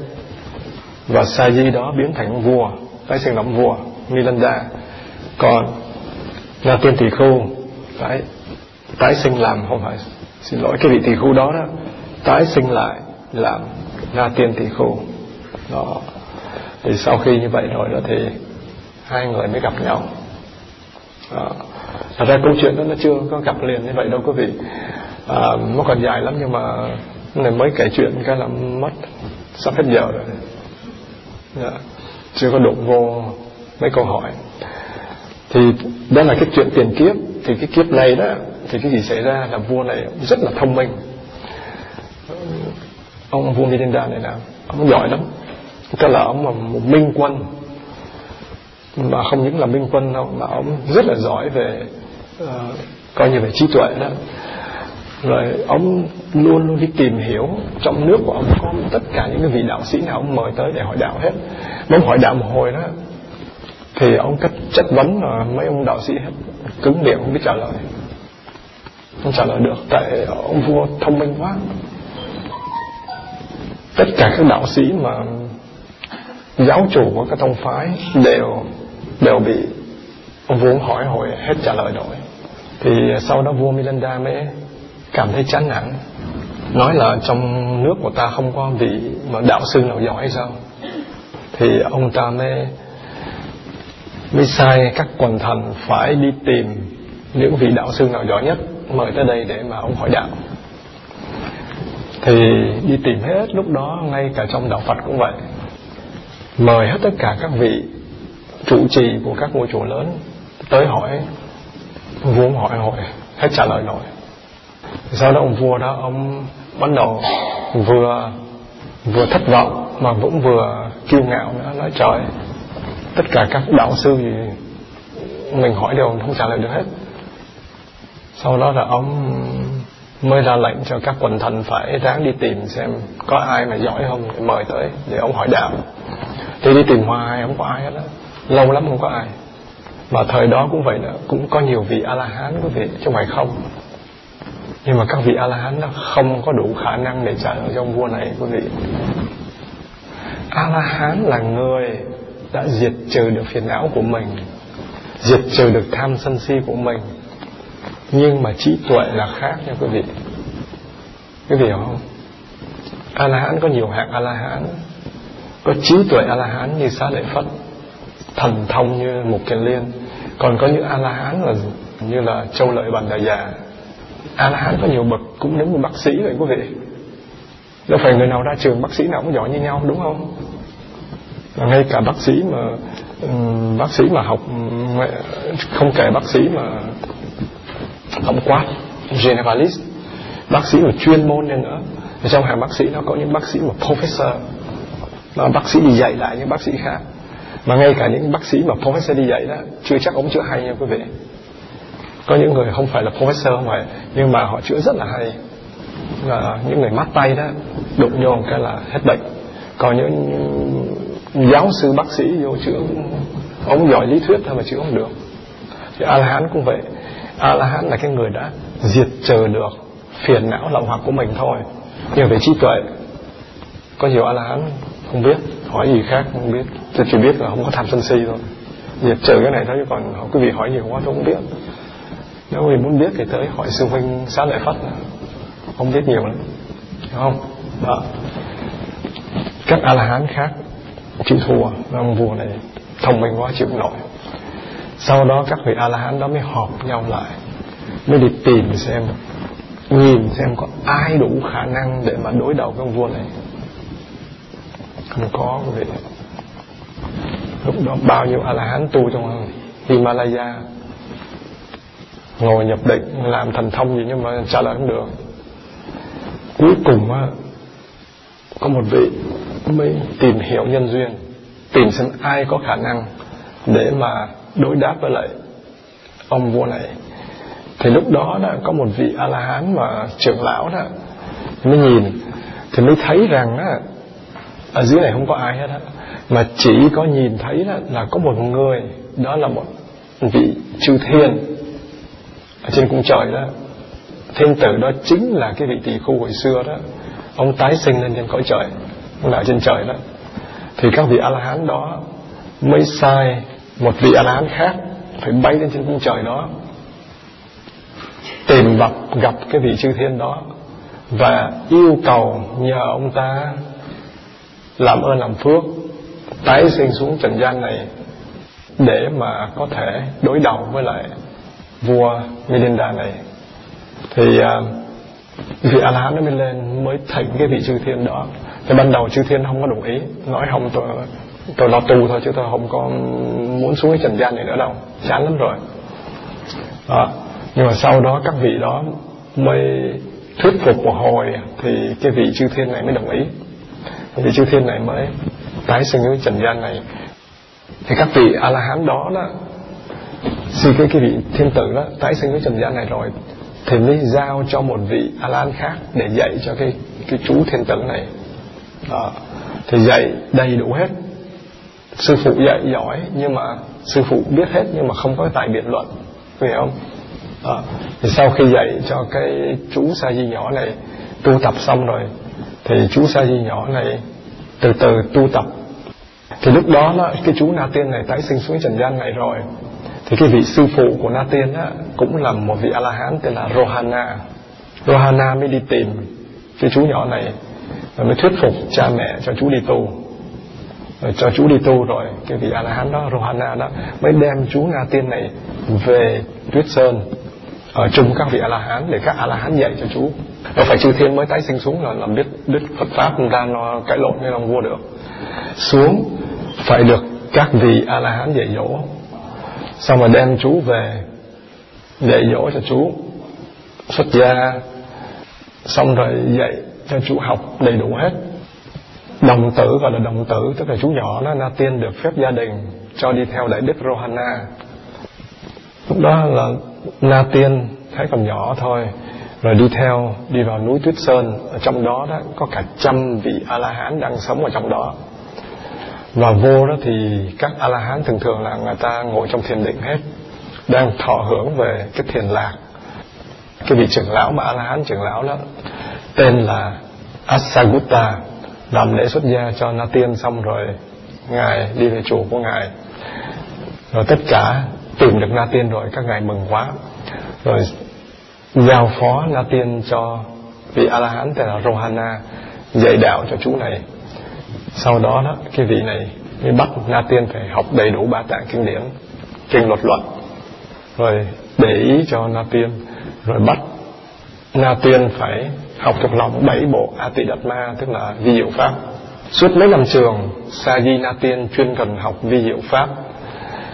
và sa di đó biến thành vua tái sinh làm vua milanda. Còn là tiên tỷ khu tái tái sinh làm không phải xin lỗi. Cái vị tỷ khu đó đó tái sinh lại làm na tiên tỷ khu đó. Thì sau khi như vậy rồi đó thì hai người mới gặp nhau. Đó. thật ra câu chuyện đó nó chưa có gặp liền như vậy đâu quý vị. À, nó còn dài lắm nhưng mà này mới kể chuyện cái là mất sắp hết giờ rồi. Đó. chưa có đụng vô mấy câu hỏi. Thì đó là cái chuyện tiền kiếp. Thì cái kiếp này đó thì cái gì xảy ra là vua này rất là thông minh. Ông vua Milinda này là ông giỏi lắm. Tức là ông là một minh quân. Mà không những là minh quân đâu mà ông rất là giỏi về uh, coi như về trí tuệ đó. Rồi ông luôn luôn đi tìm hiểu trong nước của ông có tất cả những cái vị đạo sĩ nào ông mời tới để hỏi đạo hết. Mà ông hỏi đạo một hồi đó thì ông cách chất vấn là mấy ông đạo sĩ hết cứng miệng không biết trả lời không trả lời được. Tại ông vua thông minh quá. Tất cả các đạo sĩ mà giáo chủ của các tông phái đều đều bị ông vua hỏi hồi hết trả lời nổi thì sau đó vua Milanda mới cảm thấy chán nản. Nói là trong nước của ta không có vị mà đạo sư nào giỏi hay sao? Thì ông ta mới mới sai các quần thần phải đi tìm những vị đạo sư nào giỏi nhất mời tới đây để mà ông hỏi đạo. Thì đi tìm hết lúc đó, ngay cả trong đạo Phật cũng vậy. Mời hết tất cả các vị trụ trì của các ngôi chùa lớn tới hỏi vua hỏi hỏi, hết trả lời nổi. Sau đó ông vua đó, ông bắt đầu vừa vừa thất vọng mà cũng vừa kiêu ngạo nữa, nói, trời, tất cả các đạo sư gì? Mình hỏi đều không trả lời được hết sau đó là ông mới ra lệnh cho các quần thần phải ráng đi tìm xem có ai mà giỏi không để mời tới để ông hỏi đạo thì đi tìm hoài không có ai hết đó lâu lắm không có ai. Mà thời đó cũng vậy nữa cũng có nhiều vị a la hán quý vị, chứ không không. Nhưng mà các vị a la hán nó không có đủ khả năng để trả lời cho ông vua này, quý vị. A la hán là người đã diệt trừ được phiền não của mình, diệt trừ được tham sân si của mình nhưng mà trí tuệ là khác nha quý vị. Quý vị hiểu không? A la hán có nhiều hạng a la hán có trí tuệ a la hán như xá lợi phất. Thần thông như Mục kiền liên. Còn có những a la hán là như là châu lợi bàn đà già. A la hán có nhiều bậc cũng giống như bác sĩ vậy quý vị. Đâu phải người nào ra trường bác sĩ nào cũng giỏi như nhau, đúng không? Và ngay cả bác sĩ mà bác sĩ mà học không kể bác sĩ mà tổng quát generalist. Bác sĩ mà chuyên môn nên nữa. Thì trong hàng bác sĩ nó có những bác sĩ mà professor. Là bác sĩ đi dạy lại những bác sĩ khác. Mà ngay cả những bác sĩ mà professor đi dạy đó, chưa chắc ông chữa hay nha quý vị. Có những người không phải là professor không phải, nhưng mà họ chữa rất là hay. Là những người mắt tay đó, đụng vô một cái là hết bệnh. Còn những giáo sư bác sĩ vô chữa, ông giỏi lý thuyết thôi mà chữa không được. Thì a la hán cũng vậy a la hán là cái người đã diệt trừ được phiền não lậu hoặc của mình thôi. Nhưng về trí tuệ, có nhiều a la hán không biết, hỏi gì khác không biết. Tôi chỉ biết là không có tham sân si thôi. Diệt trừ cái này thôi, chứ còn quý vị hỏi nhiều quá tôi không biết. Nếu quý vị muốn biết thì tới hỏi sư huynh xá lợi phất không biết nhiều lắm. Đúng không? Đó. Các a la hán khác chịu thua, ông vua này thông minh quá, chịu nổi sau đó các vị a la hán đó mới họp nhau lại, mới đi tìm xem, nhìn xem có ai đủ khả năng để mà đối đầu với ông vua này. Không có, quý vị. Lúc đó bao nhiêu a la hán tu trong Himalaya, ngồi nhập định, làm thần thông gì nhưng mà trả lời không được. Cuối cùng á, có một vị mới tìm hiểu nhân duyên, tìm xem ai có khả năng để mà đối đáp với lại ông vua này. Thì lúc đó đó, có một vị a la hán mà trưởng lão đó, mới nhìn, thì mới thấy rằng á, ở dưới này không có ai hết đó. mà chỉ có nhìn thấy đó là có một người, đó là một vị chư thiên ở trên cung trời đó. Thiên tử đó chính là cái vị tỷ khu hồi xưa đó. Ông tái sinh lên trên cõi trời, ông là trên trời đó. Thì các vị a la hán đó mới sai một vị a la hán khác phải bay lên trên cung trời đó tìm gặp gặp cái vị chư thiên đó và yêu cầu nhờ ông ta làm ơn làm phước tái sinh xuống trần gian này để mà có thể đối đầu với lại vua Milinda này. Thì uh, vị a la hán nó mới lên mới thành cái vị chư thiên đó. Thì ban đầu chư thiên không có đồng ý nói không tôi tôi lo tu thôi chứ tôi không có muốn xuống cái trần gian này nữa đâu. Chán lắm rồi. Đó. nhưng mà sau đó các vị đó mới thuyết phục một hồi thì cái vị chư thiên này mới đồng ý. Vị chư thiên này mới tái sinh với trần gian này. Thì các vị a la hán đó đó, xin cái cái vị thiên tử đó tái sinh với trần gian này rồi, thì mới giao cho một vị a la hán khác để dạy cho cái cái chú thiên tử này. Đó. thì dạy đầy đủ hết sư phụ dạy giỏi nhưng mà sư phụ biết hết nhưng mà không có tài biện luận hiểu không? À, thì sau khi dạy cho cái chú sa di nhỏ này tu tập xong rồi thì chú sa di nhỏ này từ từ tu tập. Thì lúc đó, đó cái chú na tiên này tái sinh xuống trần gian này rồi. Thì cái vị sư phụ của na tiên á, cũng là một vị a la hán tên là rohana. Rohana mới đi tìm cái chú nhỏ này và mới thuyết phục cha mẹ cho chú đi tu. Ờ, cho chú đi tu rồi, cái vị a la hán đó rohana đó, mới đem chú nga tiên này về tuyết sơn ờ, ở chung các vị a la hán để các a la hán dạy cho chú. Đâu phải chư thiên mới tái sinh xuống là làm biết biết phật pháp ra nó cãi lộn nên ông vua được? Xuống, phải được các vị a la hán dạy dỗ. Xong rồi đem chú về dạy dỗ cho chú, xuất gia. Xong rồi dạy cho chú học đầy đủ hết đồng tử gọi là đồng tử, tức là chú nhỏ nó na tiên được phép gia đình cho đi theo đại đức rohana. Lúc đó là na tiên thấy còn nhỏ thôi, rồi đi theo, đi vào núi tuyết sơn. Ở trong đó đó, có cả trăm vị a la hán đang sống ở trong đó. Và vô đó thì các a la hán thường thường là người ta ngồi trong thiền định hết, đang thọ hưởng về cái thiền lạc. Cái vị trưởng lão mà a la hán trưởng lão đó, tên là asagutta làm lễ xuất gia cho na tiên xong rồi, ngài đi về chùa của ngài. Rồi tất cả tìm được na tiên rồi, các ngài mừng quá. Rồi giao phó na tiên cho vị a la hán tên là rohana, dạy đạo cho chú này. Sau đó đó, cái vị này mới bắt na tiên phải học đầy đủ ba tạng kinh điển, kinh luật luận. Rồi để ý cho na tiên, rồi bắt na tiên phải học thuộc lòng bảy bộ Ati đạt ma tức là vi diệu pháp. Suốt mấy năm trường sa di na tiên chuyên cần học vi diệu pháp.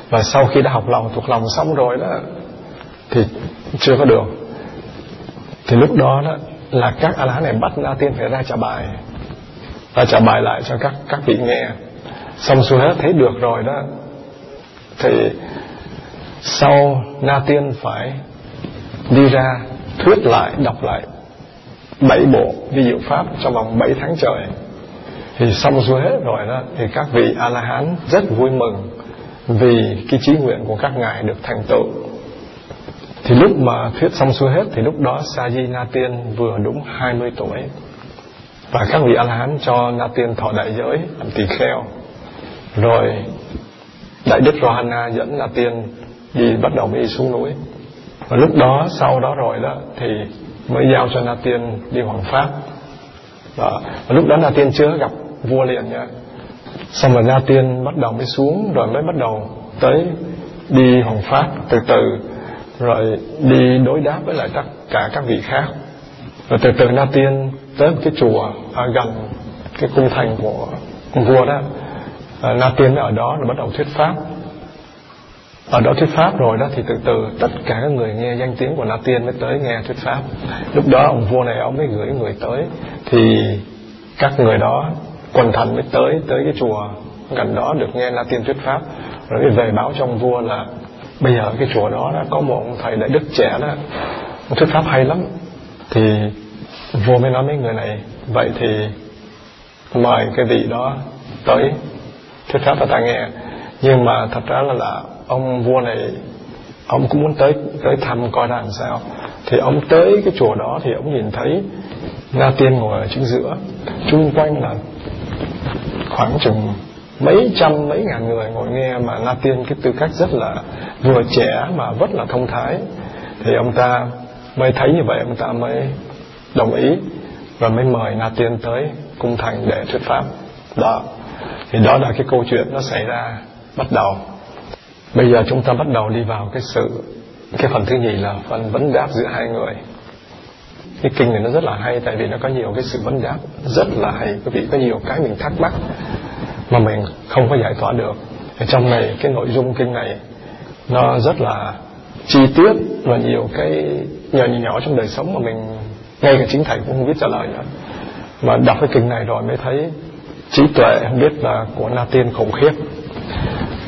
Và sau khi đã học lòng, thuộc lòng xong rồi đó, thì chưa có được. Thì lúc đó đó là các a la hán này bắt na tiên phải ra trả bài. Ra trả bài lại cho các các vị nghe. Xong xuôi hết, thấy được rồi đó, thì sau na tiên phải đi ra thuyết lại, đọc lại bảy bộ. Vi diệu pháp trong vòng bảy tháng trời. Thì xong xuôi hết rồi đó. Thì các vị a la hán rất vui mừng vì cái trí nguyện của các ngài được thành tựu. Thì lúc mà thuyết xong xuôi hết, thì lúc đó sa di na tiên vừa đúng 20 tuổi. Và các vị a la hán cho na tiên thọ đại giới, làm tỳ kheo. Rồi đại đức rohana dẫn na tiên đi bắt đầu đi xuống núi. Và lúc đó, sau đó rồi đó, thì mới giao cho na tiên đi hoàng pháp. Đó. và lúc đó na tiên chưa gặp vua liền nhá xong rồi na tiên bắt đầu mới xuống rồi mới bắt đầu tới đi hoàng pháp từ từ rồi đi đối đáp với lại tất cả các vị khác. Rồi từ từ na tiên tới một cái chùa à, gần cái cung thành của vua đó. À, na tiên ở đó rồi bắt đầu thuyết pháp ở đó thuyết pháp rồi đó thì từ từ tất cả các người nghe danh tiếng của na tiên mới tới nghe thuyết pháp. Lúc đó ông vua này ông mới gửi người tới thì các người đó quần thần mới tới tới cái chùa gần đó được nghe na tiên thuyết pháp. Rồi về báo cho ông vua là bây giờ cái chùa đó đã có một thầy đại đức trẻ đó. Thuyết pháp hay lắm. Thì vua mới nói mấy người này vậy thì mời cái vị đó tới. Thuyết pháp cho ta nghe. Nhưng mà thật ra là, là ông vua này, ông cũng muốn tới tới thăm coi làm sao. Thì ông tới cái chùa đó thì ông nhìn thấy na tiên ngồi ở chính giữa. Chung quanh là khoảng chừng mấy trăm, mấy ngàn người ngồi nghe mà na tiên cái tư cách rất là vừa trẻ mà rất là thông thái. Thì ông ta mới thấy như vậy, ông ta mới đồng ý và mới mời na tiên tới cung thành để thuyết pháp. Đó. Thì đó là cái câu chuyện nó xảy ra bắt đầu bây giờ chúng ta bắt đầu đi vào cái sự, cái phần thứ nhì là phần vấn đáp giữa hai người. Cái kinh này nó rất là hay, tại vì nó có nhiều cái sự vấn đáp rất là hay. Quý vị có nhiều cái mình thắc mắc mà mình không có giải tỏa được. Ở trong này, cái nội dung kinh này nó rất là chi tiết và nhiều cái nhỏ nhỏ trong đời sống mà mình, ngay cả chính thầy cũng không biết trả lời nữa. Mà đọc cái kinh này rồi mới thấy trí tuệ không biết là của na tiên khủng khiếp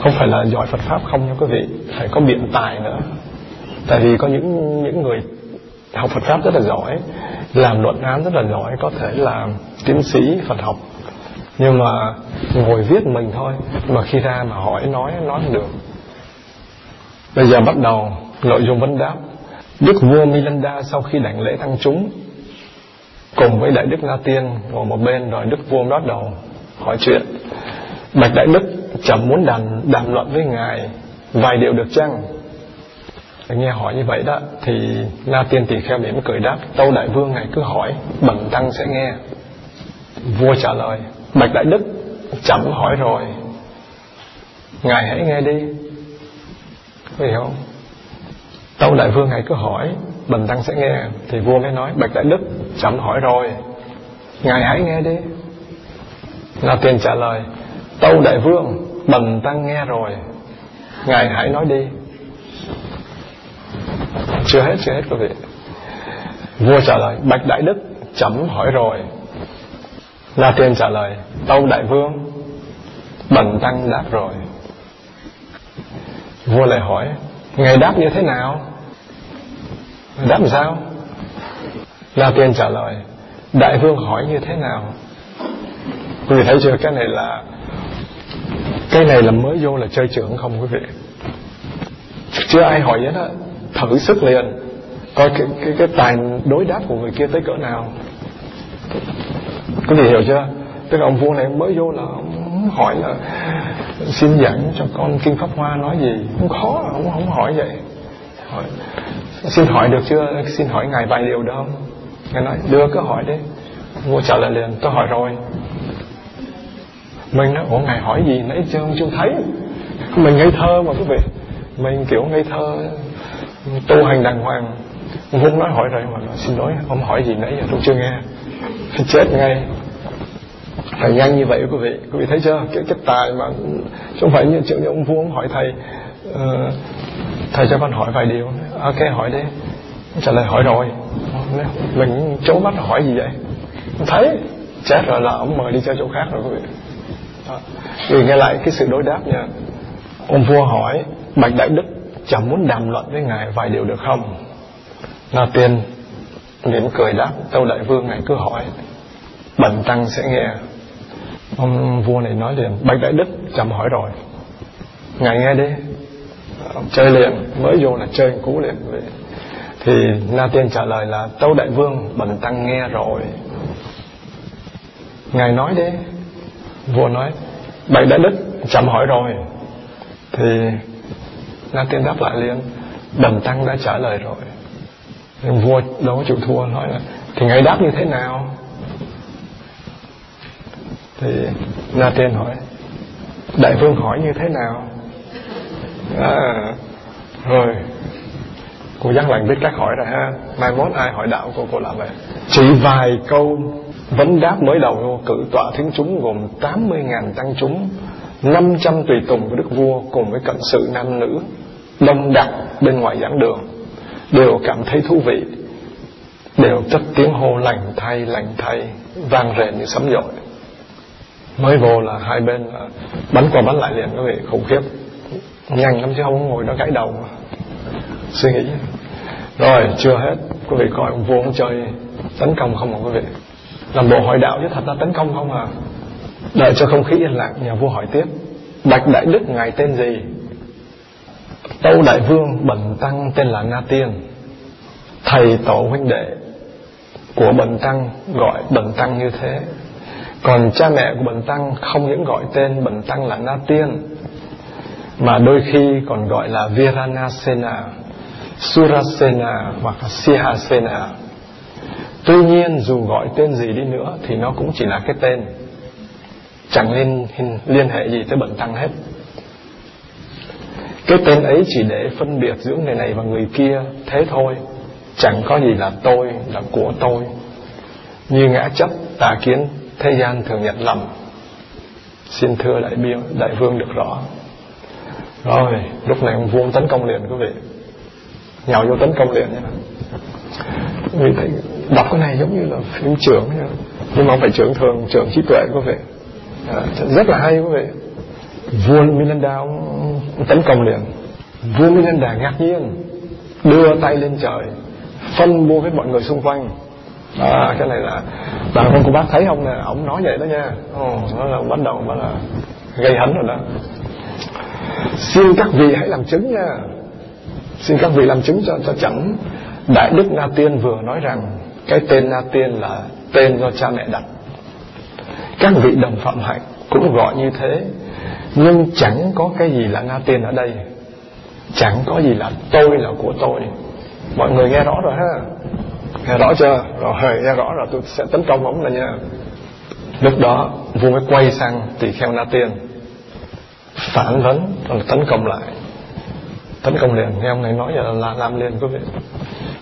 không phải là giỏi Phật pháp, không nha quý vị. Phải có biện tài nữa. Tại vì có những những người học Phật pháp rất là giỏi, làm luận án rất là giỏi, có thể là tiến sĩ Phật học. Nhưng mà ngồi viết mình thôi, mà khi ra mà hỏi, nói nói không được. Bây giờ bắt đầu, nội dung vấn đáp. Đức vua Milanda sau khi đảnh lễ thăng chúng, cùng với đại đức Na Tiên ngồi một bên, rồi đức vua bắt đầu hỏi chuyện. Bạch đại đức chẳng muốn đàm đàm luận với ngài vài điều được chăng? Nghe hỏi như vậy đó, thì Na Tiên tỳ kheo mỉm cười đáp, tâu đại vương, ngài cứ hỏi, bần tăng sẽ nghe. Vua trả lời, bạch đại đức chẳng hỏi rồi. Ngài hãy nghe đi. Có hiểu không? Tâu đại vương, ngài cứ hỏi, bần tăng sẽ nghe. Thì vua mới nói, bạch đại đức, chậm hỏi rồi. Ngài hãy nghe đi. Na tiên trả lời, tâu đại vương bần tăng nghe rồi. Ngài hãy nói đi. Chưa hết chưa hết quý vị. Vua trả lời, bạch đại đức chấm hỏi rồi. La tiên trả lời, tâu đại vương. Bần tăng đáp rồi. Vua lại hỏi, ngài đáp như thế nào? Đáp làm sao? La tiên trả lời, đại vương hỏi như thế nào? Quý vị thấy chưa? Cái này là cái này là mới vô là chơi trưởng không quý vị. Chưa ai hỏi hết á thử sức liền. Coi cái, cái, cái tài đối đáp của người kia tới cỡ nào. Có gì hiểu chưa? Tức là ông vua này mới vô là ông hỏi là xin giảng cho con kinh pháp hoa nói gì? Không khó không không hỏi vậy. Hỏi xin hỏi được chưa? Xin hỏi ngài vài điều được không? Ngài nói đưa cứ hỏi đi. Vua trả lời liền tôi hỏi rồi mình nói ủa ngài hỏi gì? Nãy chưa chưa thấy. Mình ngây thơ mà quý vị. Mình kiểu ngây thơ. Tu hành đàng hoàng. Vua nói hỏi rồi mà nói, xin lỗi ông hỏi gì nãy giờ tôi chưa nghe. Chết ngay. Phải nhanh như vậy quý vị. Quý vị thấy chưa? Cái cái tài mà không phải như chuyện như ông vua ông hỏi thầy uh, thầy cho con hỏi vài điều. Ok hỏi đi. Trả lời hỏi rồi. Mình trố mắt hỏi gì vậy? Thấy. Chết rồi là ông mời đi chơi chỗ khác rồi quý vị vì nghe lại cái sự đối đáp nha. Ông vua hỏi, bạch đại đức chẳng muốn đàm luận với ngài vài điều được không? Na tiên mỉm cười đáp, tâu đại vương, ngài cứ hỏi, bần tăng sẽ nghe. Ông vua này nói liền, bạch đại đức chẳng hỏi rồi. Ngài nghe đi. Chơi liền, mới vô là chơi cú liền. Thì na tiên trả lời là, tâu đại vương, bần tăng nghe rồi. Ngài nói đi vua nói bạch đại đức chậm hỏi rồi. Thì na tiên đáp lại liền đầm tăng đã trả lời rồi. Nhưng vua đâu có chịu thua nói là thì ngài đáp như thế nào? Thì na tiên hỏi đại vương hỏi như thế nào? À, rồi cô giác lành biết cách hỏi rồi ha mai mốt ai hỏi đạo cô cô làm vậy? Chỉ vài câu vấn đáp mới đầu, cử tọa thính chúng gồm 80.000 tăng chúng 500 tùy tùng của đức vua cùng với cận sự nam nữ, đông đặc bên ngoài giảng đường, đều cảm thấy thú vị, đều cất tiếng hô lành thay lành thay, vang rền như sấm dội. Mới vô là hai bên là bắn qua bắn lại liền có vị khủng khiếp. Nhanh lắm chứ không ngồi đó gãy đầu mà. Suy nghĩ. Rồi, chưa hết. Quý vị coi ông vua ông chơi, tấn công không à quý vị làm bộ hỏi đạo chứ thật ra tấn công không à. Đợi cho không khí yên lặng nhà vua hỏi tiếp. Bạch đại đức ngài tên gì? Tâu đại vương bần tăng tên là na tiên. Thầy tổ huynh đệ của bần tăng gọi bần tăng như thế. Còn cha mẹ của bần tăng không những gọi tên bần tăng là na tiên mà đôi khi còn gọi là Viranasena, Surasena hoặc là Sihasena. Tuy nhiên, dù gọi tên gì đi nữa thì nó cũng chỉ là cái tên. chẳng liên liên hệ gì tới bẩn tăng hết. Cái tên ấy chỉ để phân biệt giữa người này và người kia, thế thôi. Chẳng có gì là tôi, là của tôi. Như ngã chấp, tà kiến, thế gian thường nhận lầm. Xin thưa đại biêu đại vương được rõ. Rồi, lúc này ông vua tấn công liền, quý vị. Nhào vô tấn công liền nha. Vì thấy đọc cái này giống như là phim trưởng nha. nhưng mà không phải trưởng thường trưởng trí tuệ quý vị à, rất là hay quý vị vua Milanda ông, ông tấn công liền. Vua Milanda ngạc nhiên đưa tay lên trời phân bua với mọi người xung quanh. À, cái này là bà con cô bác thấy không nè? Ông nói vậy đó nha. Ồ nó là bắt đầu mà là gây hấn rồi đó. Xin các vị hãy làm chứng nha. Xin các vị làm chứng cho cho chẳng đại đức na tiên vừa nói rằng cái tên na tiên là tên do cha mẹ đặt. Các vị đồng phạm hạnh cũng gọi như thế. Nhưng chẳng có cái gì là na tiên ở đây. Chẳng có gì là tôi là của tôi. Mọi người nghe rõ rồi ha? Nghe rõ chưa? Rồi nghe rõ rồi tôi sẽ tấn công ông là nha. Lúc đó vua mới quay sang tỳ kheo na tiên. Phản vấn rồi tấn công lại. Tấn công liền nghe ông này nói là, là làm liền quý vị.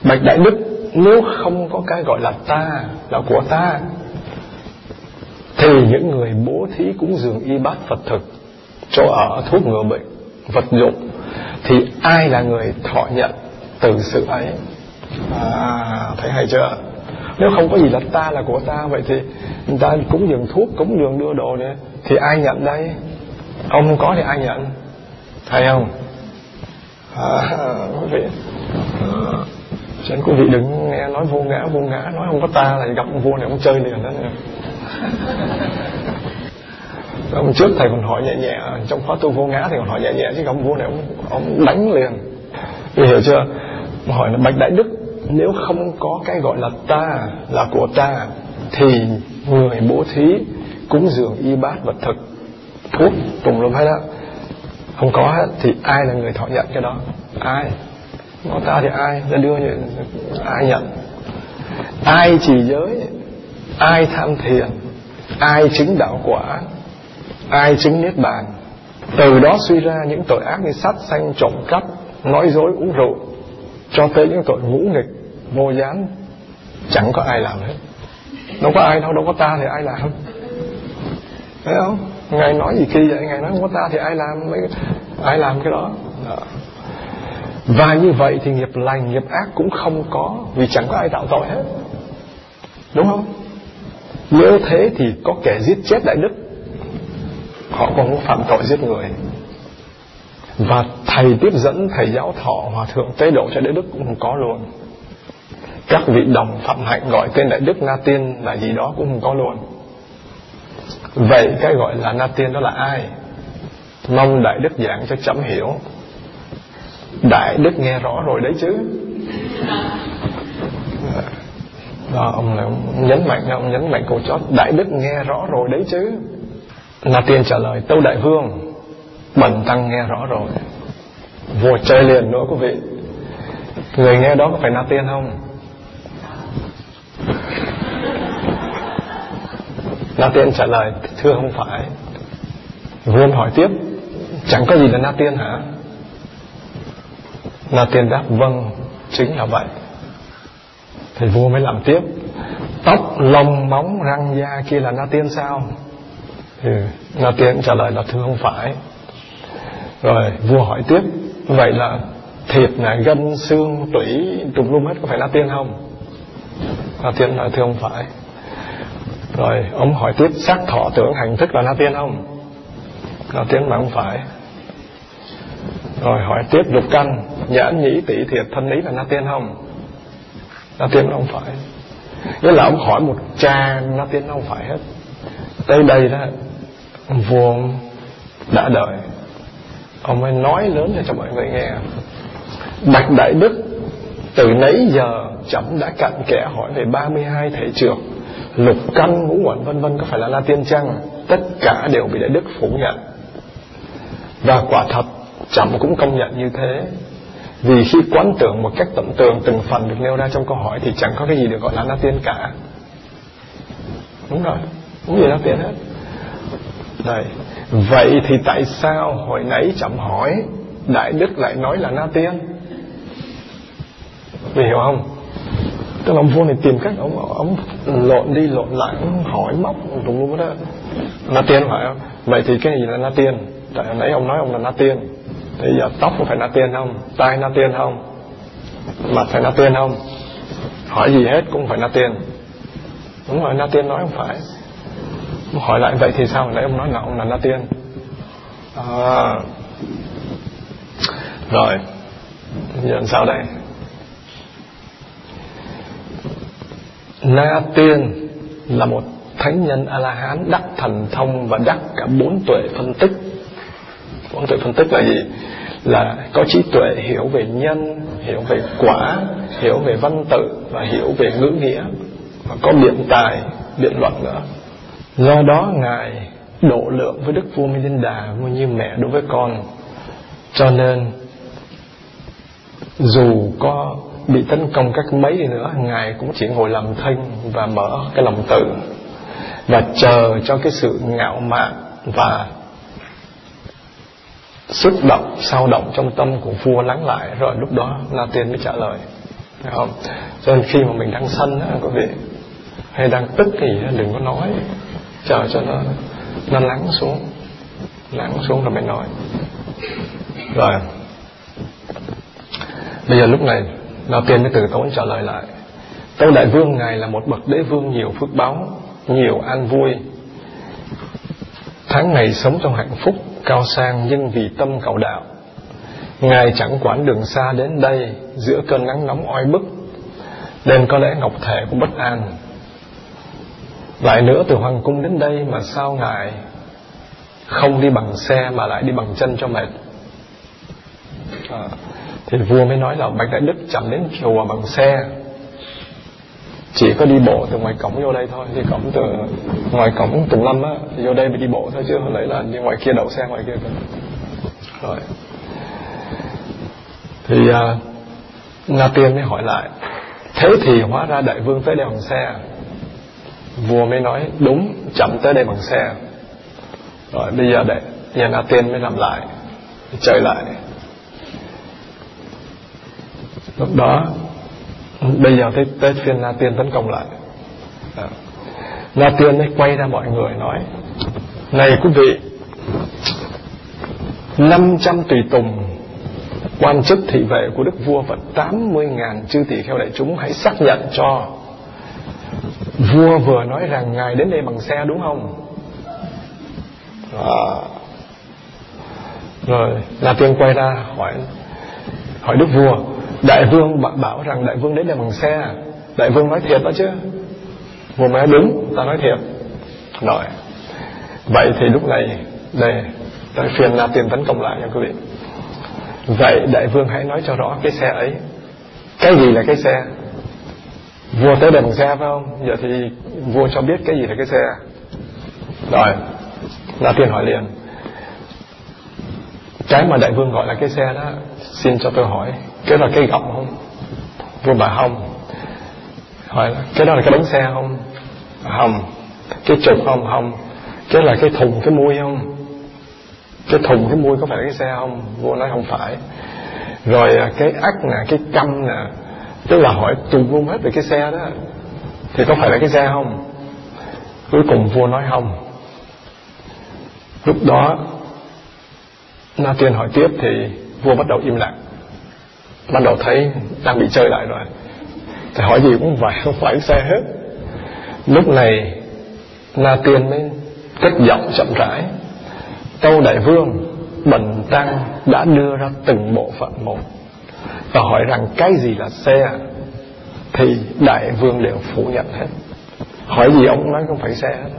Bạch đại đức nếu không có cái gọi là ta là của ta thì những người bố thí cúng dường y bát phật thực chỗ ở thuốc ngừa bệnh vật dụng thì ai là người thọ nhận từ sự ấy? À thấy hay chưa? Nếu không có gì là ta là của ta vậy thì người ta cúng dường thuốc cúng dường đưa đồ này thì ai nhận đây? Ông không có thì ai nhận? Thấy không? À, quý vị à, cho nên quý vị đừng nghe nói vô ngã vô ngã nói không có ta là gặp ông vua này ông chơi liền đó nè. Hôm trước thầy còn hỏi nhẹ nhẹ trong khóa tu vô ngã thì còn hỏi nhẹ nhẹ chứ ông vua này ông, ông đánh liền. Vì hiểu chưa? Hỏi là bạch đại đức nếu không có cái gọi là ta là của ta thì người bố thí cúng dường y bát vật thực thuốc tùng lum hết đó không có hết thì ai là người thọ nhận cái đó? Ai nó ta thì ai ra đưa như ai nhận? Ai trì giới ai tham thiền ai chứng đạo quả ai chứng niết bàn? Từ đó suy ra những tội ác như sát sanh trộm cắp nói dối uống rượu cho tới những tội ngũ nghịch vô gián. Chẳng có ai làm hết. Đâu có ai đâu đâu có ta thì ai làm? Thấy không? Ngài nói gì kỳ vậy? Ngài nói không có ta thì ai làm? Mấy ai làm cái đó, đó và như vậy thì nghiệp lành, nghiệp ác cũng không có, vì chẳng có ai tạo tội hết. Đúng không? Nếu thế thì có kẻ giết chết đại đức. Họ còn có phạm tội giết người. Và thầy tiếp dẫn thầy giáo thọ hòa thượng tế độ cho đại đức cũng không có luôn. Các vị đồng phạm hạnh gọi tên đại đức na tiên là gì đó cũng không có luôn. Vậy cái gọi là na tiên đó là ai? Mong đại đức giảng cho chấm hiểu đại đức nghe rõ rồi đấy chứ. Đó, ông là ông nhấn mạnh, ông nhấn mạnh câu chót, đại đức nghe rõ rồi đấy chứ. Na tiên trả lời, tâu đại vương, bần tăng nghe rõ rồi. Vua chơi liền nữa quý vị. Người nghe đó có phải na tiên không? Na tiên trả lời, thưa không phải. Vua hỏi tiếp, chẳng có gì là na tiên hả? Na tiên đáp vâng chính là vậy. Thì vua mới làm tiếp, tóc, lông, móng, răng da kia là na tiên sao? Thì na tiên trả lời là, thưa không phải. Rồi vua hỏi tiếp, vậy là thịt này, gân, xương, tủy trùng lum hết có phải na tiên không? Na tiên nói, thưa không phải. Rồi ông hỏi tiếp, sắc thọ tưởng hành thức là na tiên không? Na tiên mà không phải rồi hỏi tiếp lục căn nhãn nhĩ tỷ thiệt thân lý là na tiên không? Na tiên không phải. Nghĩa là ông hỏi một cha na tiên không phải hết. Tới đây đó vua đã đợi. Ông mới nói lớn cho mọi người nghe. Bạch đại đức từ nãy giờ chấm đã cặn kẽ hỏi về 32 thể trưởng lục căn ngũ quẩn vân vân có phải là la tiên chăng? Tất cả đều bị đại đức phủ nhận. Và quả thật chậm cũng công nhận như thế. Vì khi quán tưởng một cách tận tường từng phần được nêu ra trong câu hỏi thì chẳng có cái gì được gọi là na tiên cả. Đúng rồi, không gì Na tiên hết. Đây, vậy thì tại sao hồi nãy chậm hỏi, đại đức lại nói là na tiên? Vì hiểu không? Tức là ông vua này tìm cách ông ông lộn đi lộn lại, ông hỏi móc đúng không đó. Na tiên phải không? Vậy thì cái gì là na tiên? Tại hồi nãy ông nói ông là na tiên bây giờ tóc có phải na tiên không? Tai na tiên không? Mặt phải na tiên không? Hỏi gì hết cũng phải na tiên đúng rồi na tiên nói không phải. Hỏi lại vậy thì sao? Hồi nãy ông nói là ông là na tiên à, rồi. Giờ làm sao đây? Na tiên là một thánh nhân a la hán đắc thần thông và đắc cả bốn tuệ phân tích ông tuệ phân tích là gì? Là có trí tuệ, hiểu về nhân, hiểu về quả, hiểu về văn tự và hiểu về ngữ nghĩa. Và có biện tài, biện luận nữa. Do đó, ngài độ lượng với đức vua Milinda như mẹ đối với con. Cho nên, dù có bị tấn công các mấy đi nữa, ngài cũng chỉ ngồi làm thinh và mở cái lòng tự và chờ cho cái sự ngạo mạn và xúc động, sao động trong tâm của vua lắng lại. Rồi lúc đó la tiên mới trả lời. Phải không? Cho nên khi mà mình đang sân á, quý vị, hay đang tức thì đừng có nói. Chờ cho nó nó lắng xuống. Lắng xuống rồi mới nói. Rồi. Bây giờ lúc này, La tiên mới từ tốn trả lời lại. Tâu đại vương, ngài là một bậc đế vương nhiều phước báo, Nhiều an vui. Tháng ngày sống trong hạnh phúc Cao sang nhưng vì tâm cầu đạo. Ngài chẳng quản đường xa đến đây Giữa cơn nắng nóng oi bức Nên có lẽ ngọc thể cũng bất an. Lại nữa từ hoàng cung đến đây Mà sao ngài Không đi bằng xe Mà lại đi bằng chân cho mệt? À, Thì vua mới nói là Bạch Đại Đức chẳng đến chùa bằng xe chỉ có đi bộ từ ngoài cổng vô đây thôi. Đi cổng từ ngoài cổng tùng lâm á vô đây mới đi bộ thôi chứ không lấy là đi ngoài kia đậu xe ngoài kia cơ. Rồi. Thì uh, nga tiên mới hỏi lại thế thì hóa ra đại vương tới đây bằng xe? Vua mới nói đúng chậm tới đây bằng xe. Rồi bây giờ để nhà nga tiên mới làm lại chơi lại. Lúc đó bây giờ tới, tới phiên La Tiên tấn công lại à. La Tiên ấy quay ra mọi người nói này quý vị 500 tùy tùng quan chức thị vệ của đức vua và 80.000 chư tỷ kheo đại chúng hãy xác nhận cho vua vừa nói rằng ngài đến đây bằng xe đúng không à. rồi La Tiên quay ra hỏi hỏi đức vua đại vương bảo rằng đại vương đến đây bằng xe. Đại vương nói thiệt đó chứ. Vua mới đúng, ta nói thiệt. Rồi, vậy thì lúc này, đây tới phiên là tiền tấn công lại nha quý vị. Vậy đại vương hãy nói cho rõ cái xe ấy. Cái gì là cái xe? Vua tới đây bằng xe phải không? Giờ thì vua cho biết cái gì là cái xe? Rồi là tiên hỏi liền cái mà đại vương gọi là cái xe đó, xin cho tôi hỏi, cái là cây gọng không? Vua bà không hỏi là, cái đó là cái bánh xe không? Không cái trục không? Không cái là cái thùng, cái mui không? Cái thùng, cái mui có phải là cái xe không? Vua nói không phải. Rồi à, cái ắt nè, cái căm nè, tức là hỏi tùm luôn hết về cái xe đó, thì có phải là cái xe không? Cuối cùng vua nói không. Lúc đó na tiên hỏi tiếp thì vua bắt đầu im lặng. Bắt đầu thấy đang bị chơi lại rồi. Thì hỏi gì cũng phải, không phải xe hết. Lúc này, na tiên mới cất giọng chậm rãi. Tâu đại vương, bần tăng đã đưa ra từng bộ phận một và hỏi rằng cái gì là xe? Thì đại vương đều phủ nhận hết. Hỏi gì ông nói không phải xe hết.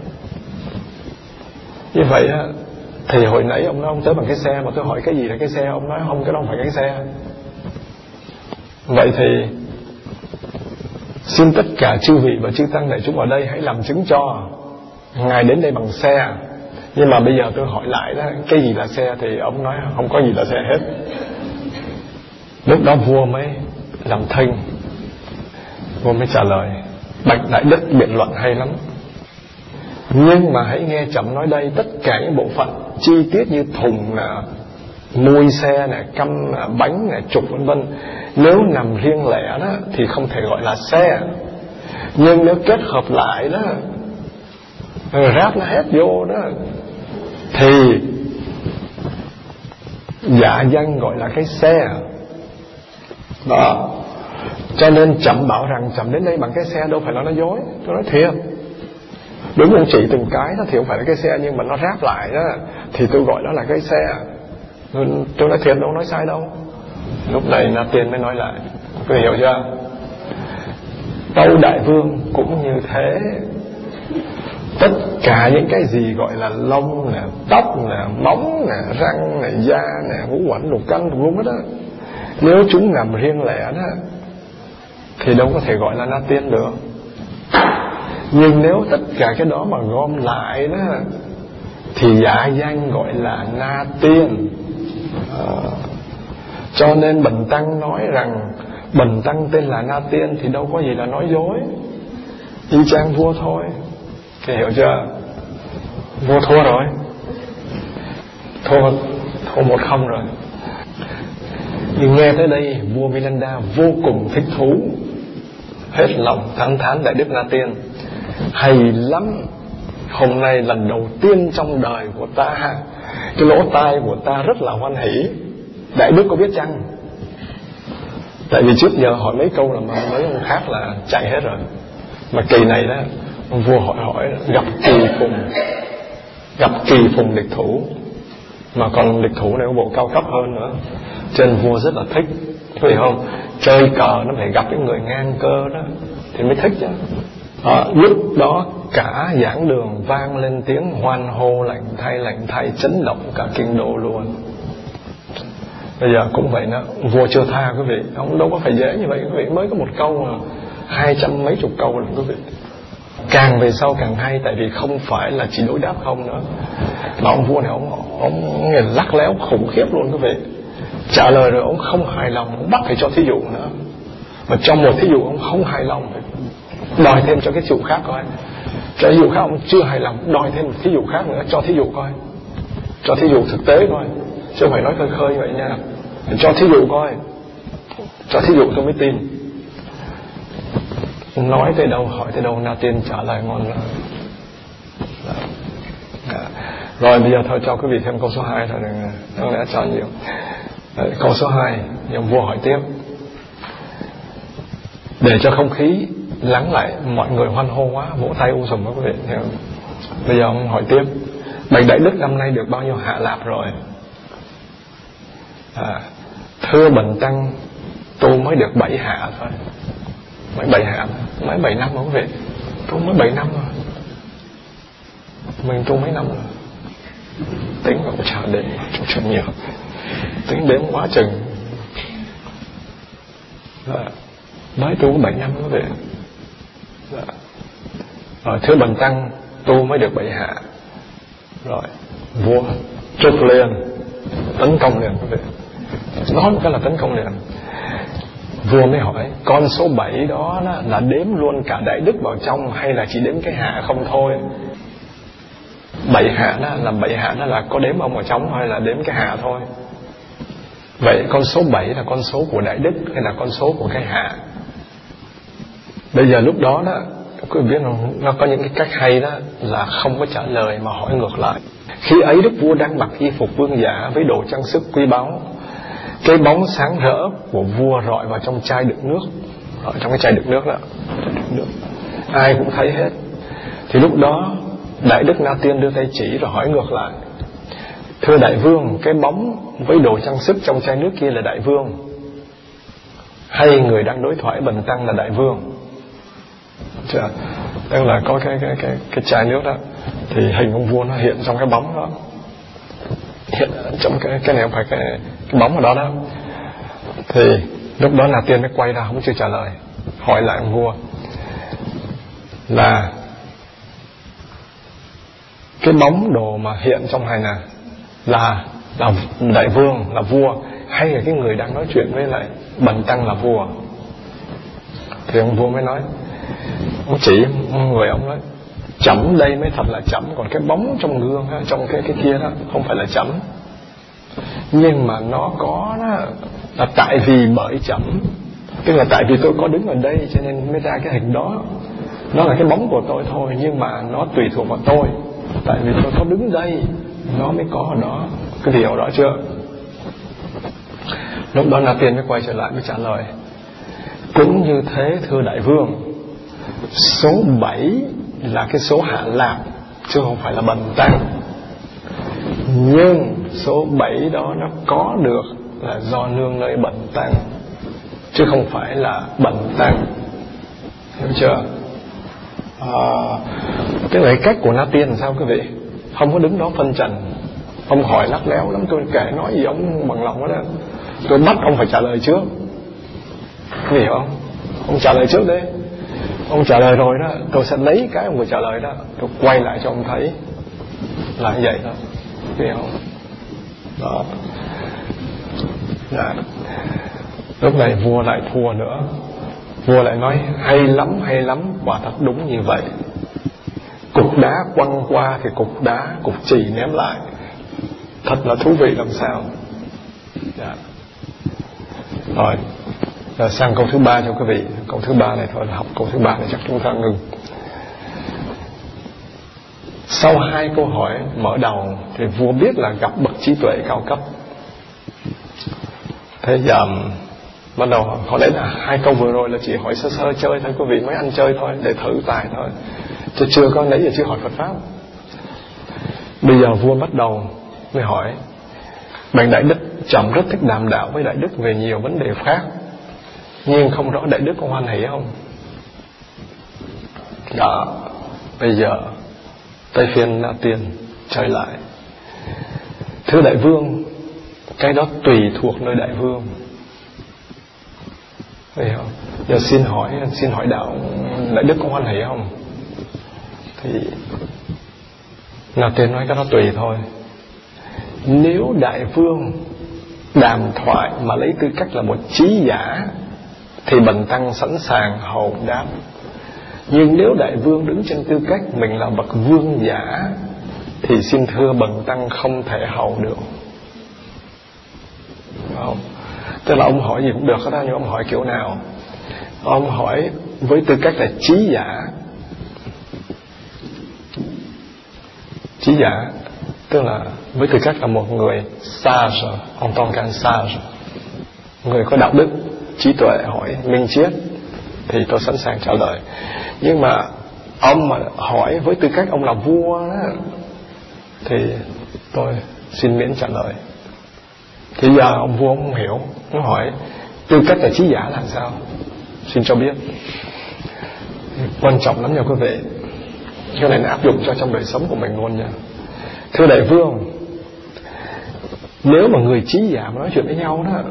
Như vậy thì hồi nãy ông nói ông tới bằng cái xe mà tôi hỏi cái gì là cái xe? Ông nói không, cái đó không phải cái xe. Vậy thì xin tất cả chư vị và chư tăng đại chúng ở đây hãy làm chứng cho ngài đến đây bằng xe. Nhưng mà bây giờ tôi hỏi lại đó, cái gì là xe? Thì ông nói không có gì là xe hết. Lúc đó vua mới làm thinh vua mới trả lời, bạch đại đức biện luận hay lắm nhưng mà hãy nghe chậm nói đây, tất cả những bộ phận chi tiết như thùng nè mui xe nè, căm nè bánh nè trục vân vân, nếu nằm riêng lẻ đó, thì không thể gọi là xe. Nhưng nếu kết hợp lại đó ráp nó hết vô đó, thì dạ danh gọi là cái xe. Đó. Cho nên chậm bảo rằng chậm đến đây bằng cái xe đâu phải là nó dối. Tôi nói thiệt đúng ông chỉ từng cái đó thì không phải là cái xe, nhưng mà nó ráp lại đó, thì tôi gọi nó là cái xe. Tôi nói thiệt, đâu nói sai đâu. Lúc này là tiền mới nói lại. Có hiểu chưa? Tâu đại vương cũng như thế. Tất cả những cái gì gọi là lông nè, tóc nè, móng nè, răng nè, da nè, ngũ quẩn lục căn lục lung hết đó nếu chúng nằm riêng lẻ đó, thì đâu có thể gọi là na tiên được nhưng nếu tất cả cái đó mà gom lại đó thì giả danh gọi là na tiên. À, cho nên bình tăng nói rằng bình tăng tên là na tiên thì đâu có gì là nói dối. Y chang vua thôi. Thì hiểu chưa? Vua thua rồi. Thua thua một không rồi. Nhưng nghe tới đây vua Vinanda vô cùng thích thú. Hết lòng thẳng thán đại đức na tiên hay lắm. Hôm nay lần đầu tiên trong đời của ta. Cái lỗ tai của ta rất là hoan hỷ. Đại đức có biết chăng? Tại vì trước giờ hỏi mấy câu là mà mấy ông khác là chạy hết rồi. Mà kỳ này đó ông vua hỏi hỏi, gặp kỳ phùng. Gặp kỳ phùng địch thủ. Mà còn địch thủ này có bộ cao cấp hơn nữa. Trên vua rất là thích. Phải không? Chơi cờ nó phải gặp cái người ngang cơ đó. Thì mới thích chứ à, lúc đó cả giảng đường vang lên tiếng hoan hô lạnh thay lạnh thay chấn động cả kinh đô luôn. Bây giờ cũng vậy đó vua chưa tha quý vị ông đâu có phải dễ như vậy quý vị. Mới có một câu mà hai trăm mấy chục câu rồi quý vị. Càng về sau càng hay tại vì không phải là chỉ đối đáp không nữa. Mà ông vua này ông ông lắc léo khủng khiếp luôn quý vị. Trả lời rồi ông không hài lòng ông bắt phải cho thí dụ nữa. Mà trong một thí dụ ông không hài lòng đòi thêm cho cái dụ khác coi cho dụ khác ông chưa hài lòng, đòi thêm một thí dụ khác nữa, cho thí dụ coi cho thí dụ thực tế coi chứ không phải nói khơi khơi vậy nha. Cho thí dụ coi cho thí dụ tôi mới tin. Nói tới đâu, hỏi tới đâu, na tiên trả lời ngon lắm. Dạ. Dạ. Rồi, bây giờ thôi, cho quý vị thêm câu số 2 thôi, đừng đáng lẽ cho nhiều. Dạ, câu số 2 nhầm vua hỏi tiếp. Để cho không khí lắng lại mọi người hoan hô quá vỗ tay u sùm đó quý vị. Ờ, bây giờ ông hỏi tiếp. Bạch đại đức năm nay được bao nhiêu hạ lạp rồi? À, thưa bần tăng tôi mới được bảy hạ thôi. Mới bảy hạ mới bảy năm rồi quý vị. Tôi mới bảy năm rồi mình tu mấy năm rồi. Tính cũng chả đến chút chút nhiều. Tính đến quá chừng. À, mới tu bảy năm quý vị. Ờ, rồi thưa bần tăng tu mới được bảy hạ. Rồi vua trục lên tấn công liền quý vị. Nói một cái là tấn công liền. Vua mới hỏi con số 7 đó, đó là đếm luôn cả đại đức vào trong hay là chỉ đếm cái hạ không thôi? Bảy hạ đó là bảy hạ đó là có đếm ông ở trong hay là đếm cái hạ thôi? Vậy con số 7 là con số của đại đức hay là con số của cái hạ? Bây giờ lúc đó đó quý vị biết không? Nó có những cái cách hay đó là không có trả lời mà hỏi ngược lại. Khi ấy đức vua đang mặc y phục vương giả với đồ trang sức quý báu, cái bóng sáng rỡ của vua rọi vào trong chai đựng nước. Ở trong cái chai đựng nước đó nước. ai cũng thấy hết. Thì lúc đó, đại đức na tiên đưa tay chỉ rồi hỏi ngược lại. Thưa đại vương, cái bóng với đồ trang sức trong chai nước kia là đại vương. Hay người đang đối thoại bần tăng là đại vương? À, tức là có cái cái cái cái chai nước đó thì hình ông vua nó hiện trong cái bóng đó. Hiện trong cái cái này không phải cái, cái bóng ở đó đó. Thì lúc đó là tiên mới quay ra không chưa trả lời hỏi lại ông vua là cái bóng đồ mà hiện trong này nè là là đại vương là vua hay là cái người đang nói chuyện với lại bần tăng là vua? Thì ông vua mới nói ông chỉ người ông nói, chấm đây mới thật là chấm, còn cái bóng trong gương trong cái cái kia đó, không phải là chấm. Nhưng mà nó có đó, là tại vì bởi chấm. Tức là tại vì tôi có đứng ở đây cho nên mới ra cái hình đó. Nó là cái bóng của tôi thôi, nhưng mà nó tùy thuộc vào tôi. Tại vì tôi có đứng đây, nó mới có ở đó. Cái điều đó chưa? Lúc đó là tiền mới quay trở lại mới trả lời, cũng như thế, thưa đại vương số 7 là cái số hạ lạc chứ không phải là bần tăng. Nhưng số 7 đó nó có được là do nương nơi bần tăng chứ không phải là bần tăng. Hiểu chưa? À, cái này cách của na tiên sao quý vị? Không có đứng đó phân trần. Ông hỏi lắc léo lắm tôi kể nói gì ông bằng lòng đó. Tôi bắt ông phải trả lời trước. Hiểu không? Ông trả lời trước đấy ông trả lời rồi đó. Tôi sẽ lấy cái ông vừa trả lời đó. Tôi quay lại cho ông thấy là như vậy đó. Hiểu không? Đó. Dạ. lúc này vua lại thua nữa. Vua lại nói, hay lắm hay lắm, quả thật đúng như vậy. Cục đá quăng qua thì cục đá, cục chì ném lại. Thật là thú vị làm sao. Dạ. rồi rồi sang câu thứ ba cho quý vị. Câu thứ ba này thôi là học câu thứ ba này chắc chúng ta ngừng. Sau hai câu hỏi mở đầu thì vua biết là gặp bậc trí tuệ cao cấp. Thế giờ um, bắt đầu có lẽ là hai câu vừa rồi là chỉ hỏi sơ sơ chơi thôi, quý vị mới ăn chơi thôi, để thử tài thôi. Chứ chưa có nãy giờ chưa hỏi Phật pháp. Bây giờ vua bắt đầu mới hỏi bạn đại đức chồng rất thích đàm đạo với đại đức về nhiều vấn đề khác nhưng không rõ đại đức có hoan hỷ không đó, bây giờ tây phiên na tiên trở lại thưa đại vương, cái đó tùy thuộc nơi đại vương Hiểu không? Giờ xin hỏi xin hỏi đạo đại đức có hoan hỷ không? Thì là tiên nói cái đó tùy thôi. Nếu đại vương đàm thoại mà lấy tư cách là một trí giả thì bần tăng sẵn sàng hầu đáp. Nhưng nếu đại vương đứng trên tư cách mình là bậc vương giả, thì xin thưa bần tăng không thể hầu được. Không. Tức là ông hỏi gì cũng được hết đó nhưng ông hỏi kiểu nào? Ông hỏi với tư cách là trí giả. Trí giả, tức là với tư cách là một người sage ông tôn can sage người có đạo đức trí tuệ hỏi minh triết thì tôi sẵn sàng trả lời. Nhưng mà ông mà hỏi với tư cách ông là vua đó, thì tôi xin miễn trả lời. Thì giờ ông vua ông không hiểu nó hỏi, tư cách là trí giả là sao? Xin cho biết. Quan trọng lắm nha quý vị. Cái này nó áp dụng cho trong đời sống của mình luôn nha. Thưa đại vương, nếu mà người trí giả mà nói chuyện với nhau đó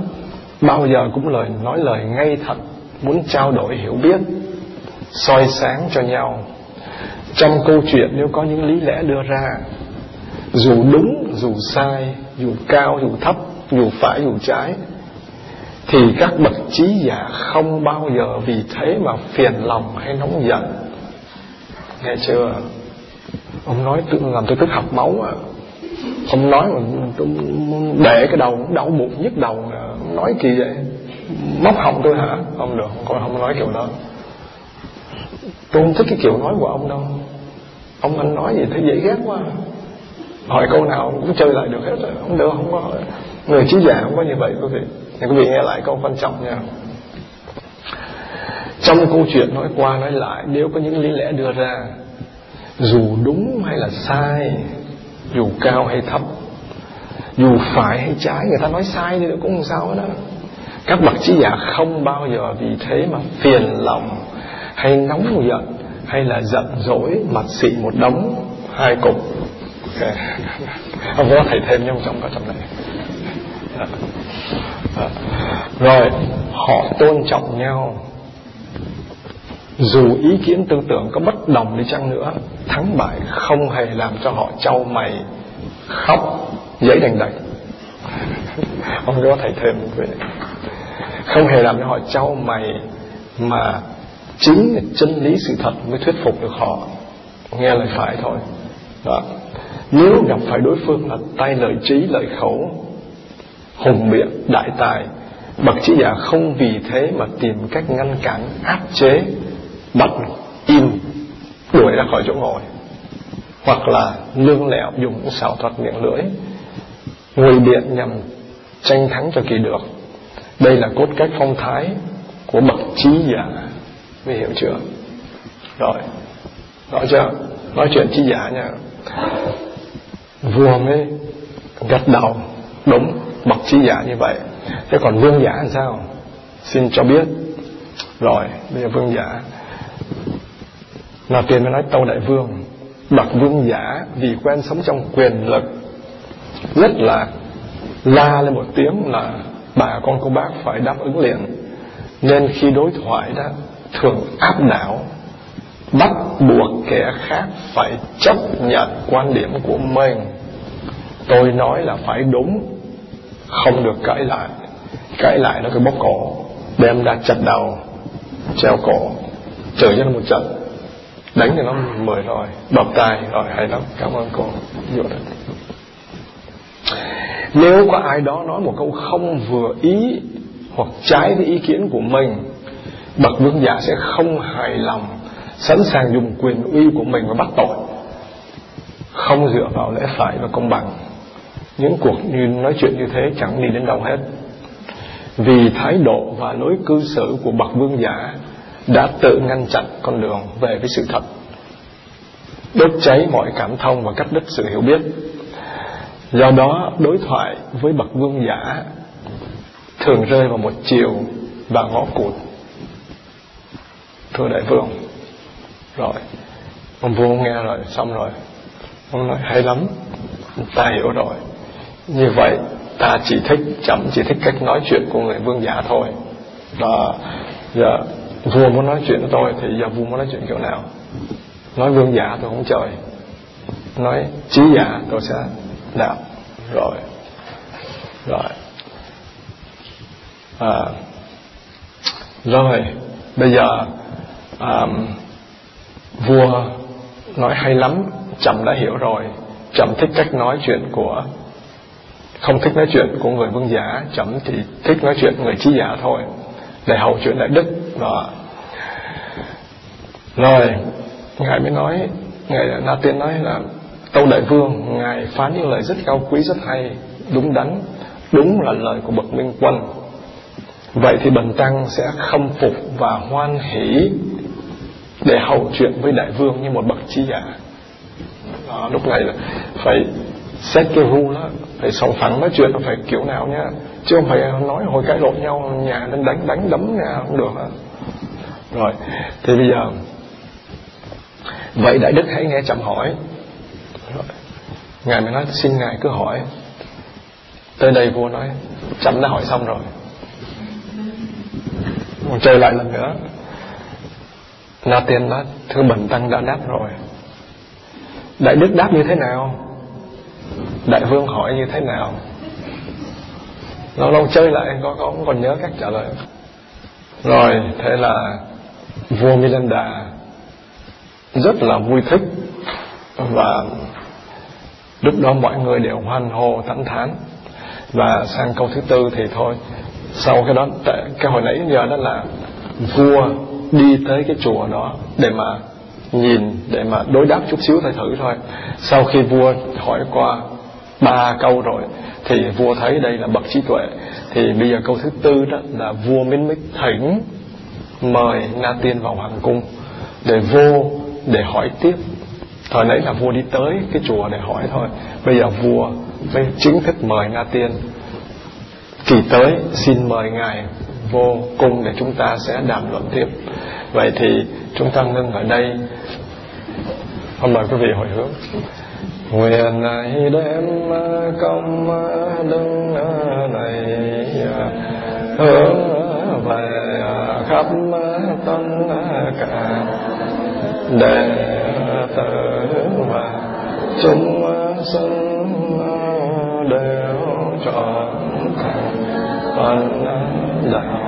bao giờ cũng lời nói lời ngay thật, muốn trao đổi hiểu biết, soi sáng cho nhau. Trong câu chuyện nếu có những lý lẽ đưa ra, dù đúng, dù sai, dù cao, dù thấp, dù phải, dù trái, thì các bậc trí giả không bao giờ vì thế mà phiền lòng hay nóng giận. Nghe chưa? Ông nói tự làm tôi tức học máu à ông nói mà tôi để cái đầu, đau bụng nhức đầu nói kỳ vậy? Móc họng tôi hả? Không được, con không nói kiểu đó. Tôi không thích cái kiểu nói của ông đâu. Ông anh nói gì thấy dễ ghét quá. Hỏi câu nào cũng chơi lại được hết rồi. Không được, không có người trí giả không có như vậy, quý vị. Thì quý vị nghe lại câu quan trọng nha. Trong câu chuyện nói qua nói lại, nếu có những lý lẽ đưa ra, dù đúng hay là sai, dù cao hay thấp dù phải hay trái, người ta nói sai thì cũng không sao hết đó các bậc trí giả không bao giờ vì thế mà phiền lòng, hay nóng giận, hay là giận dỗi mặt xị một đống, hai cục. Okay. ông có thầy thêm nhưng trong cả trong này. Rồi, họ tôn trọng nhau. Dù ý kiến tư tưởng có bất đồng đi chăng nữa, thắng bại không hề làm cho họ trao mày khóc giấy đành đạch. Ông có thầy thêm về không hề làm cho họ trao mày mà chính chân lý sự thật mới thuyết phục được họ. Nghe lời phải thôi. Đó. Nếu gặp phải đối phương là tay lợi trí, lợi khẩu, hùng biện đại tài, bậc trí giả không vì thế mà tìm cách ngăn cản, áp chế, bắt im, đuổi ra khỏi chỗ ngồi. Hoặc là lương lẹo dùng xảo thuật miệng lưỡi ngụy biện nhằm tranh thắng cho kỳ được. Đây là cốt cách phong thái của bậc trí giả. Mới hiểu chưa? Rồi. Nói chưa nói chuyện trí giả nha. Vua mới gật đầu, đúng, bậc trí giả như vậy. Thế còn vương giả làm sao? Xin cho biết. Rồi, bây giờ vương giả. Nào tiền mới nói tâu đại vương, bậc vương giả vì quen sống trong quyền lực rất là la lên một tiếng là bà con cô bác phải đáp ứng liền. Nên khi đối thoại đó, thường áp đảo, bắt buộc kẻ khác phải chấp nhận quan điểm của mình. Tôi nói là phải đúng, không được cãi lại. Cãi lại nó cứ bóp cổ, đem ra chặt đầu, treo cổ, chửi cho nó một trận. Đánh thì nó mời rồi, bập tay rồi, hay lắm. Cảm ơn cô. Dụ đó nếu có ai đó nói một câu không vừa ý hoặc trái với ý kiến của mình, bậc vương giả sẽ không hài lòng, sẵn sàng dùng quyền uy của mình mà bắt tội. Không dựa vào lẽ phải và công bằng. Những cuộc như nói chuyện như thế chẳng đi đến đâu hết. Vì thái độ và lối cư xử của bậc vương giả đã tự ngăn chặn con đường về với sự thật. Đốt cháy mọi cảm thông và cắt đứt sự hiểu biết do đó, đối thoại với bậc vương giả thường rơi vào một chiều và ngõ cụt. Thưa đại vương, rồi, ông vua nghe rồi, xong rồi. Ông nói, hay lắm, ta hiểu rồi. Như vậy, ta chỉ thích chậm, chỉ thích cách nói chuyện của người vương giả thôi. Và giờ vua muốn nói chuyện với tôi thì giờ vua muốn nói chuyện kiểu nào? Nói vương giả tôi không chơi. Nói trí giả tôi sẽ đạo rồi. Rồi. À, rồi bây giờ à, vua nói hay lắm trầm đã hiểu rồi. Trầm thích cách nói chuyện của không thích nói chuyện của người vương giả trầm thì thích nói chuyện người trí giả thôi. Để hầu chuyện đại đức đó. Rồi ngài mới nói ngài na tiên nói là tâu đại vương ngài phán những lời rất cao quý rất hay đúng đắn đúng là lời của bậc minh quân. Vậy thì bần tăng sẽ khâm phục và hoan hỷ để hầu chuyện với đại vương như một bậc trí giả. Đó, lúc này là phải xét cái ru đó phải sòng phẳng nói chuyện là phải kiểu nào nhá. Chứ không phải nói hồi cãi lộn nhau nhà nên đánh đánh đấm nhà không được hả? Rồi thì bây giờ vậy đại đức hãy nghe chậm hỏi ngài mới nói xin ngài cứ hỏi. Tới đây vua nói chậm đã hỏi xong rồi. Chơi lại lần nữa Na tiên nói Thưa Bần Tăng đã đáp rồi. Đại Đức đáp như thế nào? Đại Vương hỏi như thế nào? Lâu lâu chơi lại có, có không còn nhớ cách trả lời. Rồi thế là Vua Milanda Rất là vui thích Và Lúc đó mọi người đều hoan hô, thẳng thán Và sang câu thứ tư thì thôi, Sau cái đó Cái hồi nãy giờ đó là Vua đi tới cái chùa đó để mà nhìn, để mà đối đáp chút xíu thôi, thử thôi. Sau khi vua hỏi qua ba câu rồi, thì vua thấy đây là bậc trí tuệ. Thì bây giờ câu thứ tư đó là vua mới mới thỉnh mời na tiên vào hoàng cung để vô, để hỏi tiếp thời nãy là vua đi tới cái chùa để hỏi thôi. Bây giờ vua mới chính thức mời nga tiên. Kỳ tới, xin mời ngài vô cung để chúng ta sẽ đàm luận tiếp. Vậy thì chúng ta ngưng ở đây. Hôm mời quý vị hồi hướng. Nguyện này đem công đức này à, hướng về à, khắp tất cả đệ tử chúng sinh đều chọn thành phần đạo